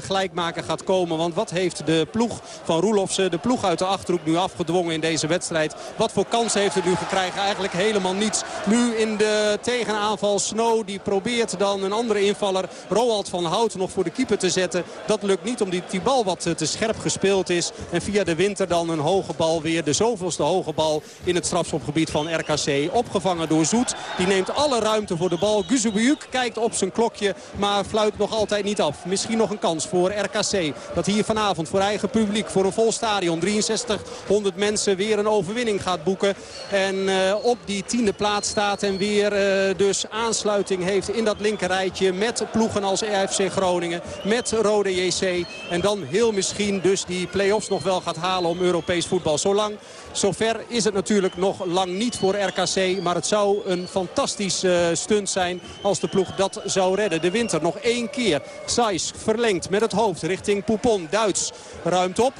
gelijkmaker gaat komen. Want wat heeft de ploeg van Roelofsen, de ploeg uit de Achterhoek nu afgedwongen in deze wedstrijd. Wat voor kans heeft nu gekregen. Eigenlijk helemaal niets. Nu in de tegenaanval Snow. Die probeert dan een andere invaller. Roald van Hout nog voor de keeper te zetten. Dat lukt niet omdat die bal wat te scherp gespeeld is. En via de winter dan een hoge bal weer. De zoveelste hoge bal in het strafschopgebied van RKC. Opgevangen door Zoet. Die neemt alle ruimte voor de bal. Guzebujuk kijkt op zijn klokje. Maar fluit nog altijd niet af. Misschien nog een kans voor RKC. Dat hier vanavond voor eigen publiek. Voor een vol stadion. 6300 mensen weer een overwinning gaat boeken En op die tiende plaats staat en weer dus aansluiting heeft in dat linkerrijtje. Met ploegen als RFC Groningen, met Rode JC. En dan heel misschien dus die play-offs nog wel gaat halen om Europees voetbal. Zolang Zover is het natuurlijk nog lang niet voor RKC. Maar het zou een fantastische stunt zijn als de ploeg dat zou redden. De winter nog één keer. Saiz verlengt met het hoofd richting Poupon. Duits ruimt op.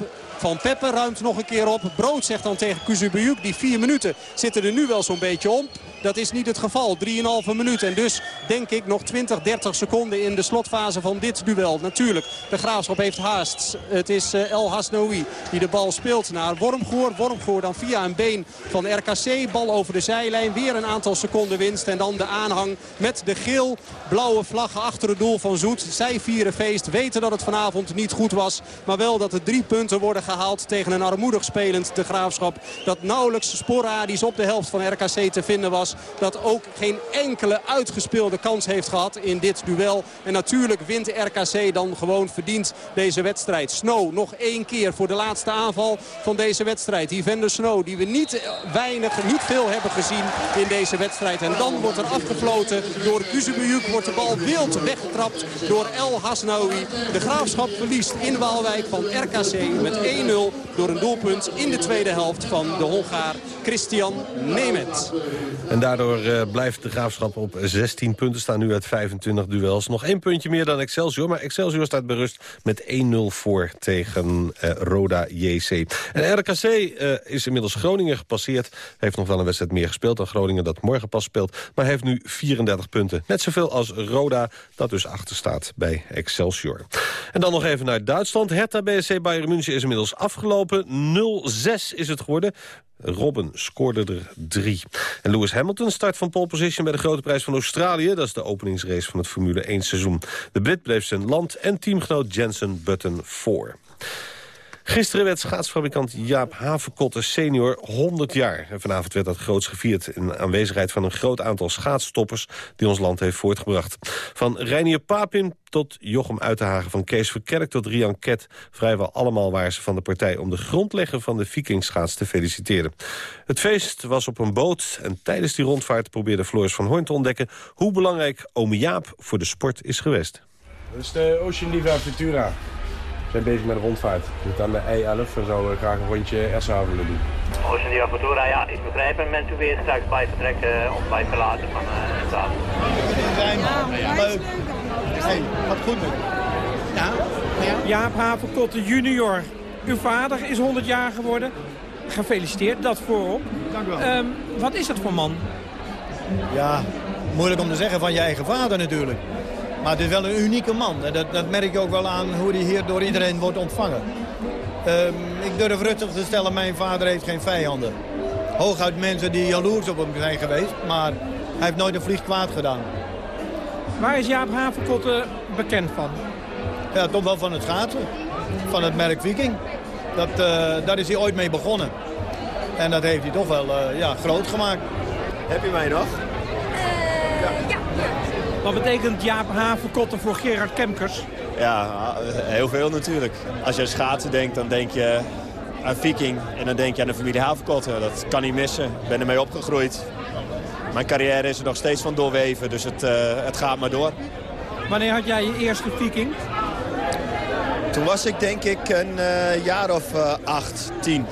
Van Peppe ruimt nog een keer op. Brood zegt dan tegen Kuzubiuk. Die vier minuten zitten er nu wel zo'n beetje om. Dat is niet het geval. 3,5 minuut. En dus denk ik nog 20, 30 seconden in de slotfase van dit duel. Natuurlijk, de Graafschap heeft haast. Het is uh, El Hasnoui die de bal speelt naar Wormgoor. Wormgoor dan via een been van RKC. Bal over de zijlijn. Weer een aantal seconden winst. En dan de aanhang met de geel-blauwe vlaggen achter het doel van Zoet. Zij vieren feest. Weten dat het vanavond niet goed was. Maar wel dat er drie punten worden gehaald tegen een armoedig spelend de Graafschap. Dat nauwelijks sporadisch op de helft van RKC te vinden was. Dat ook geen enkele uitgespeelde kans heeft gehad in dit duel. En natuurlijk wint RKC dan gewoon verdiend deze wedstrijd. Snow nog één keer voor de laatste aanval van deze wedstrijd. Evander Snow die we niet weinig, niet veel hebben gezien in deze wedstrijd. En dan wordt er afgefloten door Kuzebujuk. Wordt de bal wild weggetrapt door El Hasnaoui. De Graafschap verliest in Waalwijk van RKC met 1-0 door een doelpunt in de tweede helft van de Hongaar Christian Nemet. Daardoor uh, blijft de Graafschap op 16 punten. Staan nu uit 25 duels. Nog één puntje meer dan Excelsior. Maar Excelsior staat berust met 1-0 voor tegen uh, Roda JC. En RKC uh, is inmiddels Groningen gepasseerd. Heeft nog wel een wedstrijd meer gespeeld dan Groningen dat morgen pas speelt. Maar heeft nu 34 punten. Net zoveel als Roda dat dus achter staat bij Excelsior. En dan nog even naar Duitsland. Hertha BSC Bayern München is inmiddels afgelopen. 0-6 is het geworden. Robben scoorde er drie. En Lewis Hamilton start van pole position bij de grote prijs van Australië. Dat is de openingsrace van het Formule 1 seizoen. De Brit bleef zijn land en teamgenoot Jensen Button voor. Gisteren werd schaatsfabrikant Jaap Havenkotte senior 100 jaar. En vanavond werd dat groots gevierd in aanwezigheid van een groot aantal schaatsstoppers die ons land heeft voortgebracht. Van Reinier Papin tot Jochem Uitenhagen, van Kees Verkerk tot Rian Ket. Vrijwel allemaal waren ze van de partij om de grondlegger van de vikingschaats te feliciteren. Het feest was op een boot en tijdens die rondvaart probeerde Floris van Hoorn te ontdekken hoe belangrijk ome Jaap voor de sport is geweest. Dat is de Ocean Diva Futura zijn bezig met een rondvaart. We zitten aan de E11 en zouden graag een rondje Ershaven willen doen. Ocean Diva Futura, ja, ik begrijp hem. Mensen weer straks bij vertrekken of bij verlaten van het water. Ja, leuk. Hey, wat goed met Ja? ja? Jaap Havenkotte junior. Uw vader is 100 jaar geworden. Gefeliciteerd, dat voorop. Dank u wel. Um, wat is dat voor man? Ja, moeilijk om te zeggen van je eigen vader natuurlijk. Maar het is wel een unieke man. Dat, dat merk je ook wel aan hoe hij hier door iedereen wordt ontvangen. Um, ik durf rustig te stellen, mijn vader heeft geen vijanden. Hooguit mensen die jaloers op hem zijn geweest, maar hij heeft nooit een vlieg kwaad gedaan. Waar is Jaap Havenkotte bekend van? Ja, toch wel van het schaatsen. Van het merk Viking. Dat, uh, daar is hij ooit mee begonnen. En dat heeft hij toch wel uh, ja, groot gemaakt. Heb je mij nog? Wat betekent Jaap Havenkotten voor Gerard Kemkers? Ja, heel veel natuurlijk. Als je aan schaatsen denkt, dan denk je aan Viking. En dan denk je aan de familie Havenkotten. Dat kan niet missen. Ik ben ermee opgegroeid. Mijn carrière is er nog steeds van doorweven, dus het, uh, het gaat maar door. Wanneer had jij je eerste Viking? Toen was ik denk ik een uh, jaar of uh, acht, tien.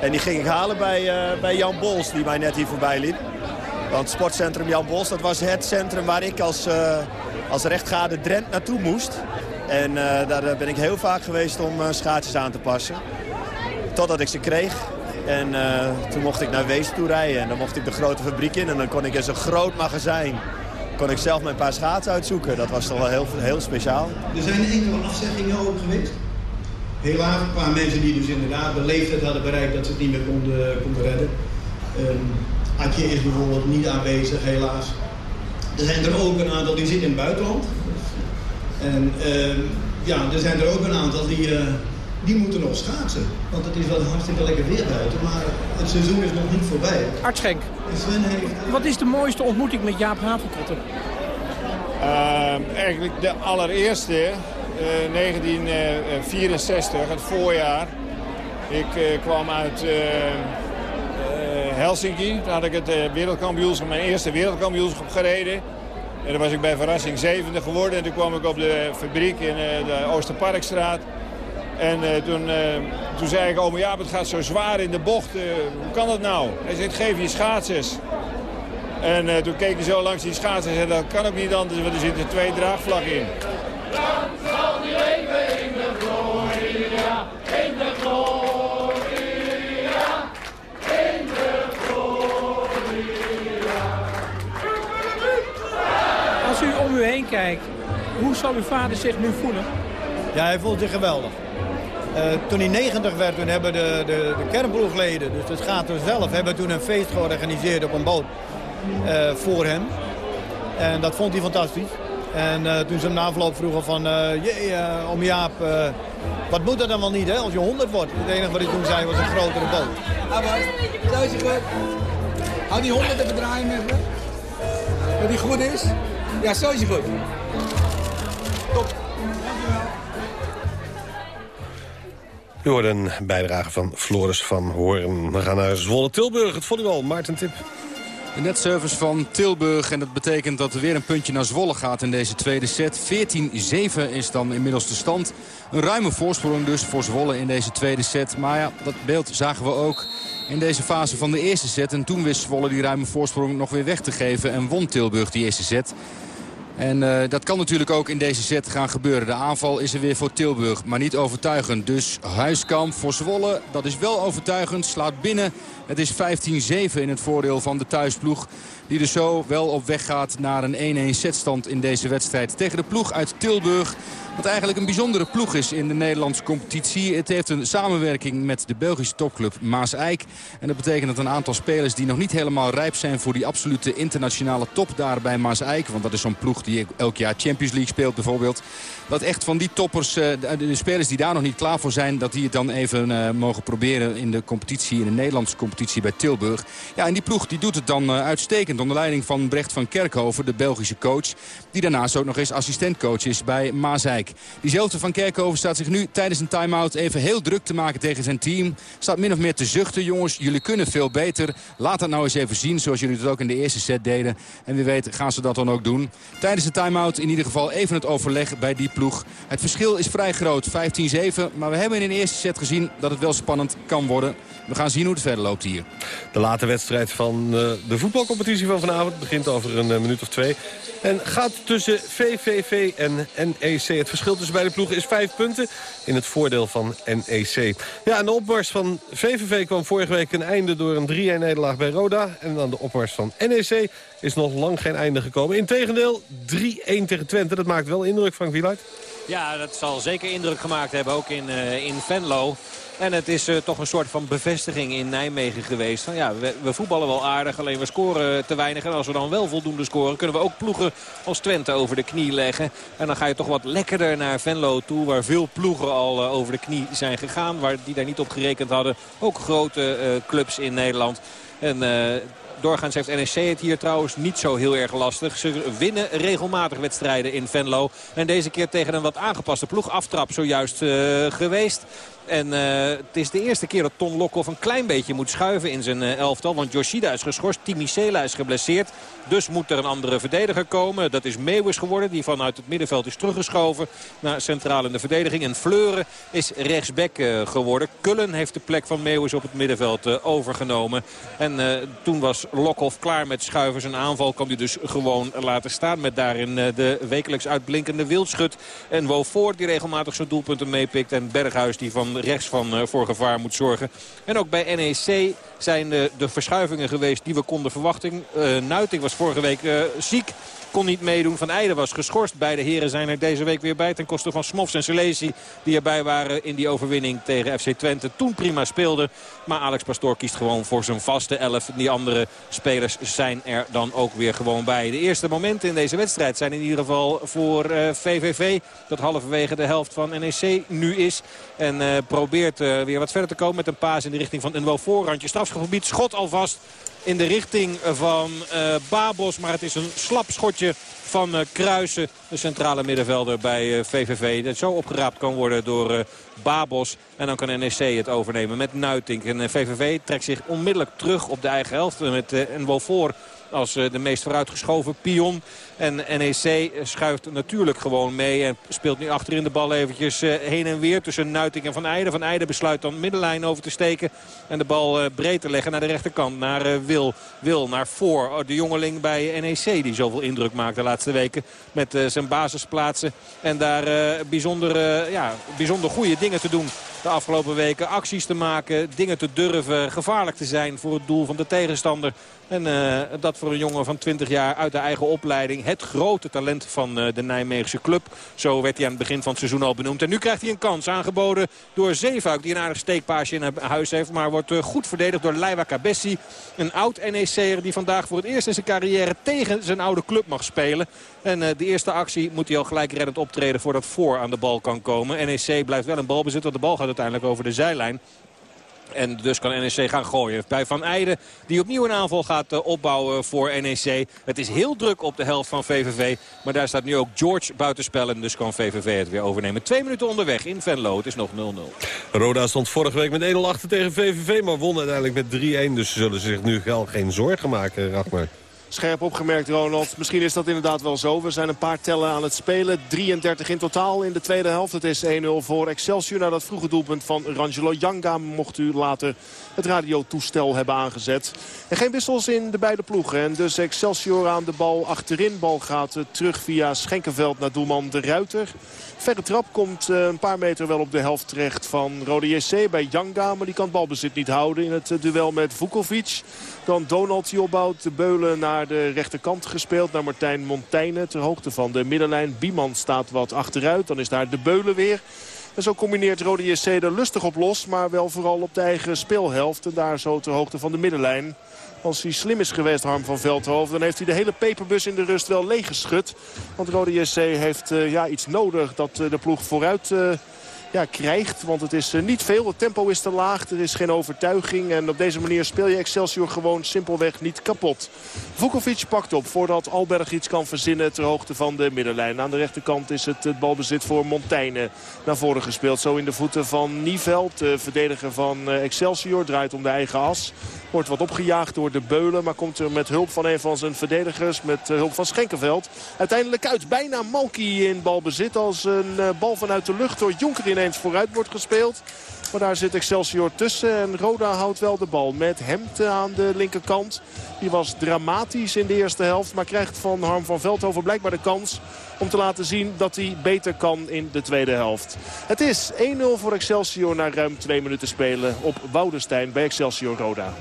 En die ging ik halen bij, bij Jan Bols, die mij net hier voorbij liep. Want sportcentrum Jan Bos, dat was het centrum waar ik als, uh, als rechtgaande Drent naartoe moest. En uh, daar ben ik heel vaak geweest om uh, schaatsjes aan te passen. Totdat ik ze kreeg. En toen mocht ik naar Wees toe rijden. En dan mocht ik de grote fabriek in. En dan kon ik in zo'n groot magazijn kon ik zelf mijn paar schaatsen uitzoeken. Dat was toch wel heel, heel speciaal. Er zijn enkele afzeggingen ook geweest. Helaas een paar mensen die dus inderdaad de leeftijd hadden bereikt dat ze het niet meer konden, konden redden. Um, Adje is bijvoorbeeld niet aanwezig, helaas. Er zijn er ook een aantal die zitten in het buitenland. En uh, ja, er zijn er ook een aantal die, uh, die moeten nog schaatsen. Want het is wel hartstikke lekker weer buiten, maar het seizoen is nog niet voorbij. Artschenk, Sven heeft... wat is de mooiste ontmoeting met Jaap Havenkotten? Uh, eigenlijk de allereerste, 1964, het voorjaar. Ik kwam uit Helsinki. Daar had ik het uh, wereldkampioenschap, mijn eerste wereldkampioenschap gereden. En dan was ik bij verrassing zevende geworden. En toen kwam ik op de fabriek in de Oosterparkstraat. En toen, toen zei ik, oh ja, het gaat zo zwaar in de bocht. hoe kan dat nou? Hij zegt, geef je schaatsers. En toen keek hij zo langs die schaatsers en dat kan ook niet anders, want er zitten twee draagvlakken in. Kijkt, hoe zal uw vader zich nu voelen? Ja, hij voelt zich geweldig. Uh, toen hij 90 werd, toen hebben de, de, de kernploegleden, dus de schaaters zelf, hebben toen een feest georganiseerd op een boot uh, voor hem. En dat vond hij fantastisch. En uh, toen ze hem na afloop vroegen van, jee, om Jaap, wat moet dat dan wel niet, hè, als je 100 wordt? Het enige wat hij toen zei was een grotere boot. zo is goed. Hou die 100 even draaien met me. Dat die goed is. Ja, zo is hij goed. Top. U hoorde een bijdrage van Floris van Hoorn. We gaan naar Zwolle-Tilburg, het volleybal. Maarten Tip. De netservice van Tilburg. En dat betekent dat er weer een puntje naar Zwolle gaat in deze tweede set. 14-7 is dan inmiddels de stand. Een ruime voorsprong dus voor Zwolle in deze tweede set. Maar ja, dat beeld zagen we ook in deze fase van de eerste set. En toen wist Zwolle die ruime voorsprong nog weer weg te geven. En won Tilburg die eerste set. En uh, dat kan natuurlijk ook in deze set gaan gebeuren. De aanval is er weer voor Tilburg, maar niet overtuigend. Dus Huiskamp voor Zwolle, dat is wel overtuigend. Slaat binnen. Het is 15-7 in het voordeel van de thuisploeg. Die dus zo wel op weg gaat naar een 1-1 setstand in deze wedstrijd. Tegen de ploeg uit Tilburg. Wat eigenlijk een bijzondere ploeg is in de Nederlandse competitie. Het heeft een samenwerking met de Belgische topclub Maas Eik. En dat betekent dat een aantal spelers die nog niet helemaal rijp zijn... voor die absolute internationale top daar bij Maas Eik. Want dat is zo'n ploeg die elk jaar Champions League speelt bijvoorbeeld dat echt van die toppers, eh, de spelers die daar nog niet klaar voor zijn... dat die het dan even eh, mogen proberen in de competitie, in de Nederlandse competitie bij Tilburg. Ja, en die ploeg die doet het dan eh, uitstekend onder leiding van Brecht van Kerkhoven, de Belgische coach. Die daarnaast ook nog eens assistentcoach is bij Maasijk. Diezelfde van Kerkhoven staat zich nu tijdens een time-out even heel druk te maken tegen zijn team. Staat min of meer te zuchten, jongens, jullie kunnen veel beter. Laat dat nou eens even zien, zoals jullie het ook in de eerste set deden. En wie weet gaan ze dat dan ook doen. Tijdens de time-out in ieder geval even het overleg bij die ploeg. Het verschil is vrij groot, 15-7. Maar we hebben in de eerste set gezien dat het wel spannend kan worden. We gaan zien hoe het verder loopt hier. De late wedstrijd van uh, de voetbalcompetitie van vanavond begint over een uh, minuut of twee. En gaat tussen VVV en NEC. Het verschil tussen beide ploegen is vijf punten in het voordeel van NEC. Ja, aan de opmars van VVV kwam vorige week een einde door een 3-1-nederlaag bij Roda. En aan de opmars van NEC is nog lang geen einde gekomen. Integendeel, 3-1 tegen Twente. Dat maakt wel indruk, Frank Wieluid. Ja, dat zal zeker indruk gemaakt hebben, ook in, uh, in Venlo. En het is uh, toch een soort van bevestiging in Nijmegen geweest. Van, ja, we, we, voetballen wel aardig, alleen we scoren te weinig. En als we dan wel voldoende scoren, kunnen we ook ploegen als Twente over de knie leggen. En dan ga je toch wat lekkerder naar Venlo toe, waar veel ploegen al uh, over de knie zijn gegaan. Waar die daar niet op gerekend hadden. Ook grote uh, clubs in Nederland. En Doorgaans heeft NEC het hier trouwens niet zo heel erg lastig. Ze winnen regelmatig wedstrijden in Venlo. En deze keer tegen een wat aangepaste ploeg. Aftrap zojuist uh, geweest. En uh, het is de eerste keer dat Ton Lokhoff een klein beetje moet schuiven in zijn elftal. Want Yoshida is geschorst, Sela is geblesseerd. Dus moet er een andere verdediger komen. Dat is Meeuwis geworden, die vanuit het middenveld is teruggeschoven naar centraal in de verdediging. En Fleuren is rechtsback geworden. Kullen heeft de plek van Meeuwis op het middenveld overgenomen. En toen was Lokhoff klaar met schuiven. Zijn aanval kan hij dus gewoon laten staan. Met daarin de wekelijks uitblinkende Wildschut. En Wovoort die regelmatig zijn doelpunten meepikt. En Berghuis die van rechts van uh, voor gevaar moet zorgen. En ook bij NEC zijn de, verschuivingen geweest die we konden verwachten. Nuiting was vorige week ziek kon niet meedoen. Van Eijden was geschorst. Beide heren zijn er deze week weer bij. Ten koste van Smofs en Selesi die erbij waren in die overwinning tegen FC Twente. Toen prima speelde. Maar Alex Pastoor kiest gewoon voor zijn vaste elf. Die andere spelers zijn er dan ook weer gewoon bij. De eerste momenten in deze wedstrijd zijn in ieder geval voor uh, eh, VVV. Dat halverwege de helft van NEC nu is. En uh, probeert uh, weer wat verder te komen met een paas in de richting van een wel voorrandje strafgebied. Schot alvast in de richting van uh, Babos. Maar het is een slap schotje van uh, Kruisen, de centrale middenvelder bij VVV. Dat zo opgeraapt kan worden door Babos. En dan kan NEC het overnemen met Nuitink. En VVV trekt zich onmiddellijk terug op de eigen helft met een Wofor als eh, de meest vooruitgeschoven pion. En NEC schuift natuurlijk gewoon mee. En speelt nu achterin de bal eventjes eh, heen en weer tussen Nuiting en Van Eijden. Van Eijden besluit dan middenlijn over te steken. En de bal eh, breed te leggen naar de rechterkant. Naar Wil. Wil naar voor. Oh, de jongeling bij NEC die zoveel indruk maakt de laatste weken. Met zijn basisplaatsen. En daar bijzonder, ja, bijzonder goede dingen te doen de afgelopen weken. Acties te maken, dingen te durven, gevaarlijk te zijn voor het doel van de tegenstander. En uh, dat voor een jongen van 20 jaar uit de eigen opleiding. Het grote talent van uh, de Nijmeegse club. Zo werd hij aan het begin van het seizoen al benoemd. En nu krijgt hij een kans aangeboden door Zeefuik. Die een aardig steekpaasje in huis heeft. Maar wordt uh, goed verdedigd door Leiva Cabessi. Een oud NEC'er die vandaag voor het eerst in zijn carrière tegen zijn oude club mag spelen. En de eerste actie moet hij al gelijk reddend optreden voordat voor aan de bal kan komen. NEC blijft wel een balbezit. Want de bal gaat uiteindelijk over de zijlijn. En dus kan NEC gaan gooien. Bij Van Eijden die opnieuw een aanval gaat eh, opbouwen voor NEC. Het is heel druk op de helft van VVV. Maar daar staat nu ook George buitenspel. En dus kan VVV het weer overnemen. Twee minuten onderweg in Venlo. Het is nog 0-0. Roda stond vorige week met 1-0 achter tegen VVV. Maar won uiteindelijk met 3-1. Dus ze zullen zich nu wel geen zorgen maken, Ragnar. Scherp opgemerkt, Ronald. Misschien is dat inderdaad wel zo. We zijn een paar tellen aan het spelen. 33 in totaal in de tweede helft. Het is 1-0 voor Excelsior. Na dat vroege doelpunt van Rangelo Janga mocht u later het radiotoestel hebben aangezet. En geen wissels in de beide ploegen. En dus Excelsior aan de bal achterin. Bal gaat terug via Schenkenveld naar doelman De Ruiter. Verre trap komt eh, een paar meter wel op de helft terecht van Rode JC bij Janga. Maar die kan het balbezit niet houden in het eh, duel met Vukovic. Dan Donald die opbouwt de beulen naar de rechterkant gespeeld. Naar Martijn Montaigne ter hoogte van de middenlijn. Bieman staat wat achteruit. Dan is daar de beulen weer. En zo combineert Rode JC er lustig op los. Maar wel vooral op de eigen speelhelft. En daar zo ter hoogte van de middenlijn. Als hij slim is geweest, Harm van Veldhoven... dan heeft hij de hele peperbus in de rust wel leeggeschud. Want Rode JC heeft uh, ja, iets nodig dat uh, de ploeg vooruit... Uh, ja, krijgt. Want het is niet veel. Het tempo is te laag. Er is geen overtuiging. En op deze manier speel je Excelsior gewoon simpelweg niet kapot. Vukovic pakt op voordat Alberg iets kan verzinnen ter hoogte van de middenlijn. Aan de rechterkant is het, het balbezit voor Montaigne naar voren gespeeld. Zo in de voeten van Nieveld, de verdediger van Excelsior. Draait om de eigen as. Wordt wat opgejaagd door de Beulen. Maar komt er met hulp van een van zijn verdedigers. Met hulp van Schenkenveld. Uiteindelijk uit. Bijna Malky in balbezit. Als een bal vanuit de lucht door Jonker ineens vooruit wordt gespeeld. Maar daar zit Excelsior tussen. En Roda houdt wel de bal met Hemte aan de linkerkant. Die was dramatisch in de eerste helft. Maar krijgt van Harm van Veldhoven blijkbaar de kans om te laten zien dat hij beter kan in de tweede helft. Het is 1-0 voor Excelsior na ruim twee minuten spelen op Woudenstein bij Excelsior Roda.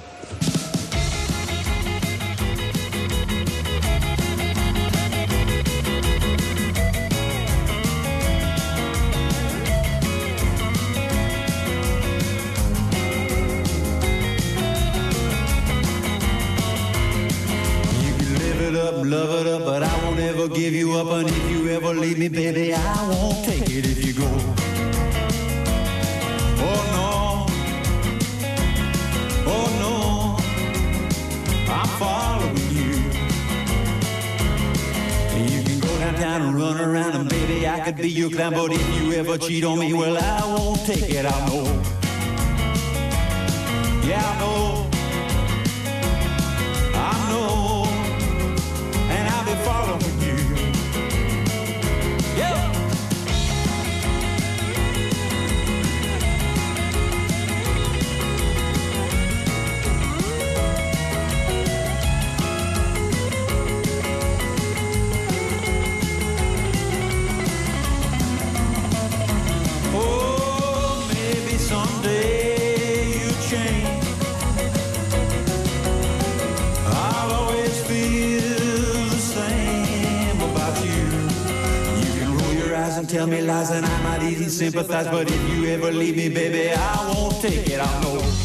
Clown. But if you ever cheat on me, well, I won't take it. I know. Yeah, I know. Tell me lies, and I might even sympathize. But if you ever leave me, baby, I won't take it. I know.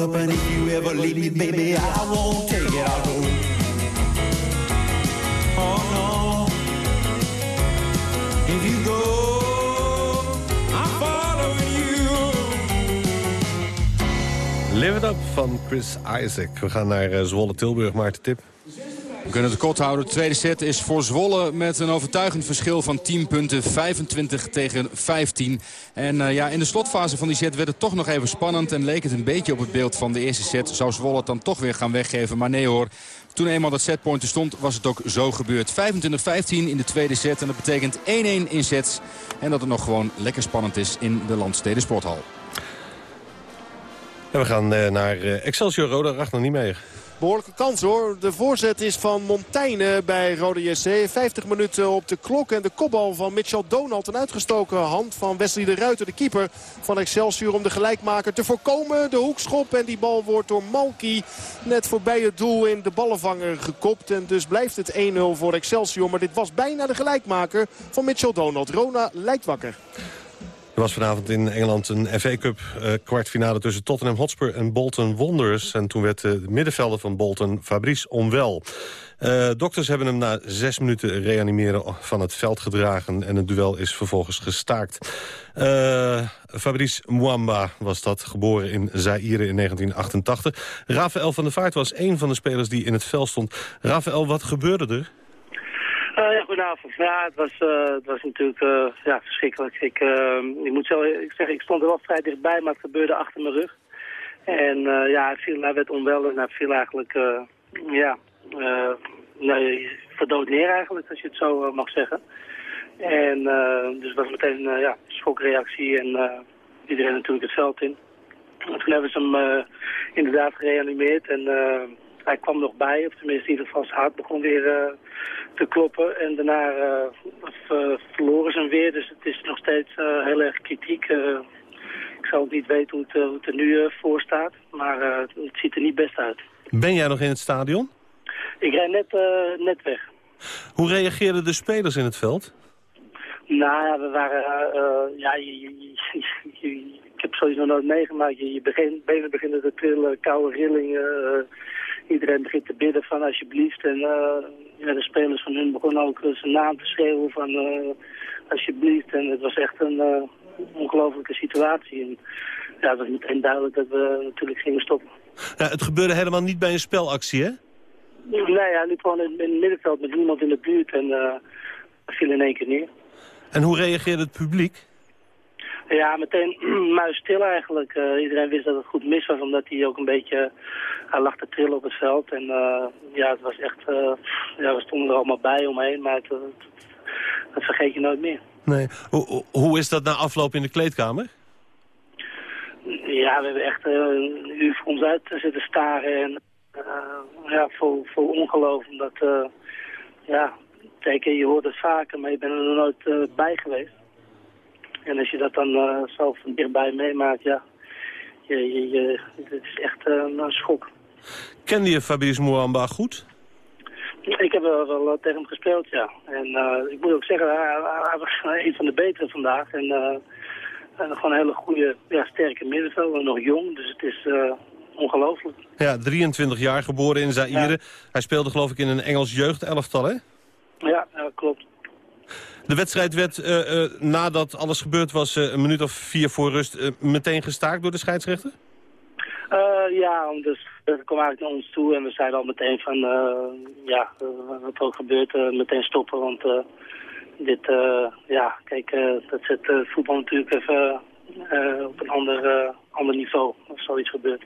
Up, and if you ever leave me, baby, I won't take it. I'll go. Oh no. If you go. Live It Up van Chris Isaac. We gaan naar uh, Zwolle-Tilburg, Maarten Tip. We kunnen het kort houden. De tweede set is voor Zwolle met een overtuigend verschil van 10 punten. 25 tegen 15. En uh, ja, in de slotfase van die set werd het toch nog even spannend. En leek het een beetje op het beeld van de eerste set. Zou Zwolle het dan toch weer gaan weggeven. Maar nee hoor. Toen eenmaal dat setpoint stond, was het ook zo gebeurd. 25-15 in de tweede set. En dat betekent 1-1 in sets. En dat het nog gewoon lekker spannend is in de Landsteden Sporthal. En we gaan uh, naar uh, Excelsior Roda, niet meer. Behoorlijke kans hoor. De voorzet is van Montaigne bij Rode JC. 50 minuten op de klok. En de kopbal van Mitchell Donald. Een uitgestoken hand van Wesley de Ruiter, de keeper van Excelsior. Om de gelijkmaker te voorkomen. De hoekschop. En die bal wordt door Malky net voorbij het doel in de ballenvanger gekopt. En dus blijft het 1-0 voor Excelsior. Maar dit was bijna de gelijkmaker van Mitchell Donald. Rona lijkt wakker. Er was vanavond in Engeland een FA Cup uh, kwartfinale tussen Tottenham Hotspur en Bolton Wanderers. En toen werd de middenvelder van Bolton, Fabrice, onwel. Uh, dokters hebben hem na zes minuten reanimeren van het veld gedragen... en het duel is vervolgens gestaakt. Uh, Fabrice Mwamba was dat, geboren in Zaire in 1988. Rafael van der Vaart was een van de spelers die in het veld stond. Rafael, wat gebeurde er? Uh, ja, goedenavond. Ja, het was, uh, het was natuurlijk uh, ja, verschrikkelijk. Ik, ik moet zo ik zeggen, ik stond er wel vrij dichtbij, maar het gebeurde achter mijn rug. En ja, hij, werd onwel en hij viel eigenlijk, ja, nee, verdood neer eigenlijk, als je het zo mag zeggen. En dus was meteen ja, een schokreactie en iedereen natuurlijk het veld in. En toen hebben ze hem inderdaad gereanimeerd en hij kwam nog bij, of tenminste in ieder geval zijn hart begon weer uh, te kloppen. En daarna uh, verloren ze hem weer, dus het is nog steeds uh, heel erg kritiek. ik zou ook niet weten hoe het, hoe het er nu voor staat, maar het ziet er niet best uit. Ben jij nog in het stadion? Ik rijd net, net weg. Hoe reageerden de spelers in het veld? Nou ja, we waren... ja, ik heb sowieso nooit meegemaakt. Je, je begin, benen beginnen te trillen, koude rillingen iedereen begint te bidden van alsjeblieft. En uh, ja, de spelers van hun begonnen ook zijn naam te schreeuwen van uh, alsjeblieft. En het was echt een ongelofelijke situatie. En ja, het was meteen duidelijk dat we natuurlijk gingen stoppen. Ja, het gebeurde helemaal niet bij een spelactie, hè? Nee, hij liep gewoon in, in het middenveld met niemand in de buurt en uh, viel in één keer neer. En hoe reageerde het publiek? Ja, meteen muisstil eigenlijk. Uh, iedereen wist dat het goed mis was, omdat hij ook een beetje... hij lag te trillen op het veld. En uh, ja, het was echt... Uh, ja, we stonden er allemaal bij omheen, maar het, het, dat vergeet je nooit meer. Nee. Hoe, hoe is dat na afloop in de kleedkamer? Ja, we hebben echt een uur voor ons uit zitten staren. En ja, vol, vol ongeloof. Omdat, ja, teken, je hoort het vaker, maar je bent er nooit bij geweest. En als je dat dan uh, zo van dichtbij meemaakt, ja, je, je, je, het is echt uh, een schok. Kende je Fabrice Mouamba goed? Ik heb wel, wel tegen hem gespeeld, ja. En uh, ik moet ook zeggen, hij, hij, was een van de betere vandaag. En gewoon een hele goede, ja, sterke middenvelder, nog jong. Dus het is ongelooflijk. Ja, 23 jaar, geboren in Zaire. Hij speelde geloof ik in een Engels jeugdelftal, hè? Ja, klopt. De wedstrijd werd uh, uh, nadat alles gebeurd was, uh, een minuut of vier voor rust, meteen gestaakt door de scheidsrechter? ja, dus dat kwam eigenlijk naar ons toe en we zeiden al meteen van, ja, wat ook gebeurt, meteen stoppen. Want dit, ja, kijk, dat zet voetbal natuurlijk even op een ander, ander niveau als zoiets gebeurt.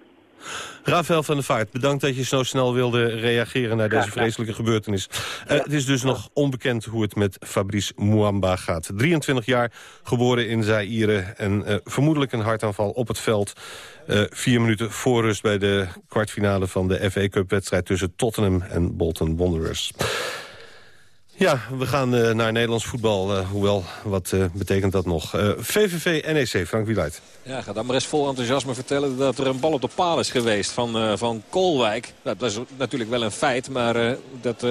Rafael van der Vaart, bedankt dat je zo snel wilde reageren naar deze vreselijke gebeurtenis. Uh, het is dus nog onbekend hoe het met Fabrice Mouamba gaat. 23 jaar, geboren in Zaire en uh, vermoedelijk een hartaanval op het veld. Uh, vier minuten voor rust bij de kwartfinale van de FA Cup wedstrijd tussen Tottenham en Bolton Wanderers. Ja, we gaan uh, naar Nederlands voetbal. Uh, hoewel, wat uh, betekent dat nog? VVV NEC, Frank Wieluid. Ja, ga dan maar vol enthousiasme vertellen dat er een bal op de paal is geweest van, van Kolwijk. Dat is natuurlijk wel een feit, maar dat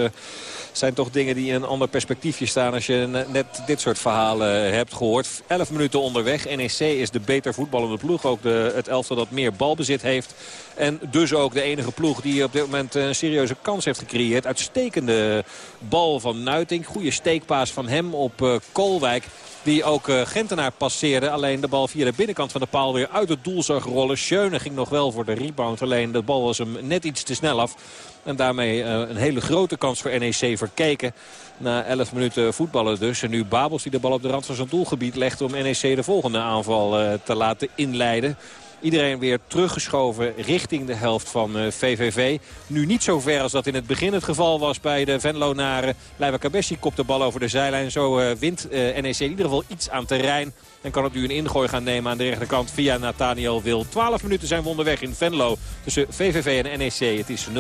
zijn toch dingen die in een ander perspectiefje staan... als je net dit soort verhalen hebt gehoord. 11 minuten onderweg. NEC is de beter voetballende ploeg. Ook de, het elftal dat meer balbezit heeft. En dus ook de enige ploeg die op dit moment een serieuze kans heeft gecreëerd. Uitstekende bal van Goede steekpaas van hem op uh, Kolwijk. Die ook uh, Gentenaar passeerde. Alleen de bal via de binnenkant van de paal weer uit het doel zag rollen. Schöne ging nog wel voor de rebound. Alleen de bal was hem net iets te snel af. En daarmee uh, een hele grote kans voor NEC verkeken. Na 11 minuten voetballen dus. En nu Babels die de bal op de rand van zijn doelgebied legt... om NEC de volgende aanval te laten inleiden. Iedereen weer teruggeschoven richting de helft van VVV. Nu niet zo ver als dat in het begin het geval was bij de Venlonaren. Leiva Cabessi kopt de bal over de zijlijn. Zo uh, wint uh, NEC in ieder geval iets aan terrein. En kan het nu een ingooi gaan nemen aan de rechterkant via Nathaniel Wil. 12 minuten zijn we onderweg in Venlo tussen VVV en NEC. Het is 0-0.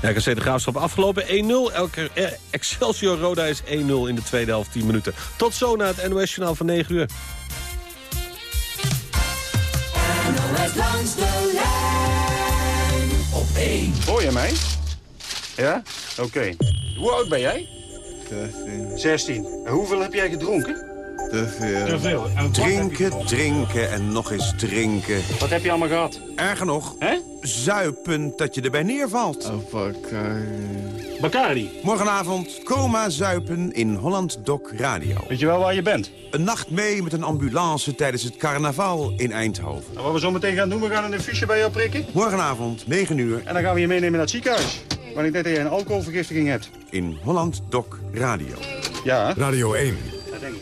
RKC de Graafschap afgelopen 1-0. Elke Excelsior Roda is 1-0 in de tweede helft 10 minuten. Tot zo na het NOS-journaal van 9 uur. NOS langs de lijn op 1. Hoor je mij? Ja? Oké. Okay. Hoe oud ben jij? 16. 16. En hoeveel heb jij gedronken? Te veel. Te veel. Drinken, drinken en nog eens drinken. Wat heb je allemaal gehad? Erger nog. Hè? Zuipen dat je erbij neervalt. Oh, Bacardi. Bacardi? Morgenavond coma zuipen in Holland Doc Radio. Weet je wel waar je bent? Een nacht mee met een ambulance tijdens het carnaval in Eindhoven. En wat we zo meteen gaan doen, we gaan een fiche bij jou prikken. Morgenavond, 9 uur. En dan gaan we je meenemen naar het ziekenhuis. Waar ik denk dat je een alcoholvergiftiging hebt. In Holland Doc Radio. Ja. Radio 1.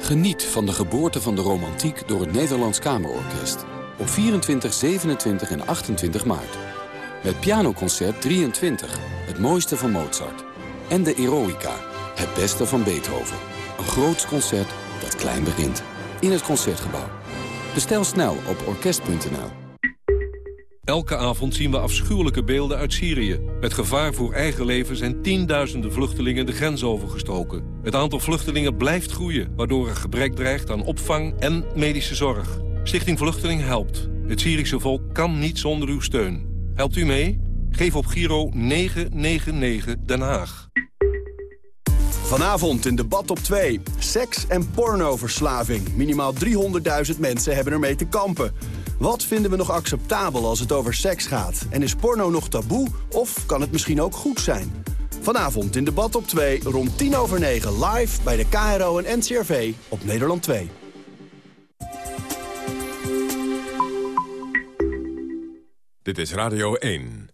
Geniet van de geboorte van de romantiek door het Nederlands Kamerorkest. Op 24, 27 en 28 maart. Met pianoconcert 23, het mooiste van Mozart. En de Eroica, het beste van Beethoven. Een groots concert dat klein begint. In het Concertgebouw. Bestel snel op orkest.nl. Elke avond zien we afschuwelijke beelden uit Syrië. Met gevaar voor eigen leven zijn tienduizenden vluchtelingen de grens overgestoken. Het aantal vluchtelingen blijft groeien, waardoor er gebrek dreigt aan opvang en medische zorg. Stichting Vluchteling helpt. Het Syrische volk kan niet zonder uw steun. Helpt u mee? Geef op Giro 999 Den Haag. Vanavond in debat op 2. Seks- en pornoverslaving. Minimaal 300.000 mensen hebben ermee te kampen. Wat vinden we nog acceptabel als het over seks gaat? En is porno nog taboe of kan het misschien ook goed zijn? Vanavond in debat op 2 rond 10 over 9 live bij de KRO en NCRV op Nederland 2. Dit is Radio 1.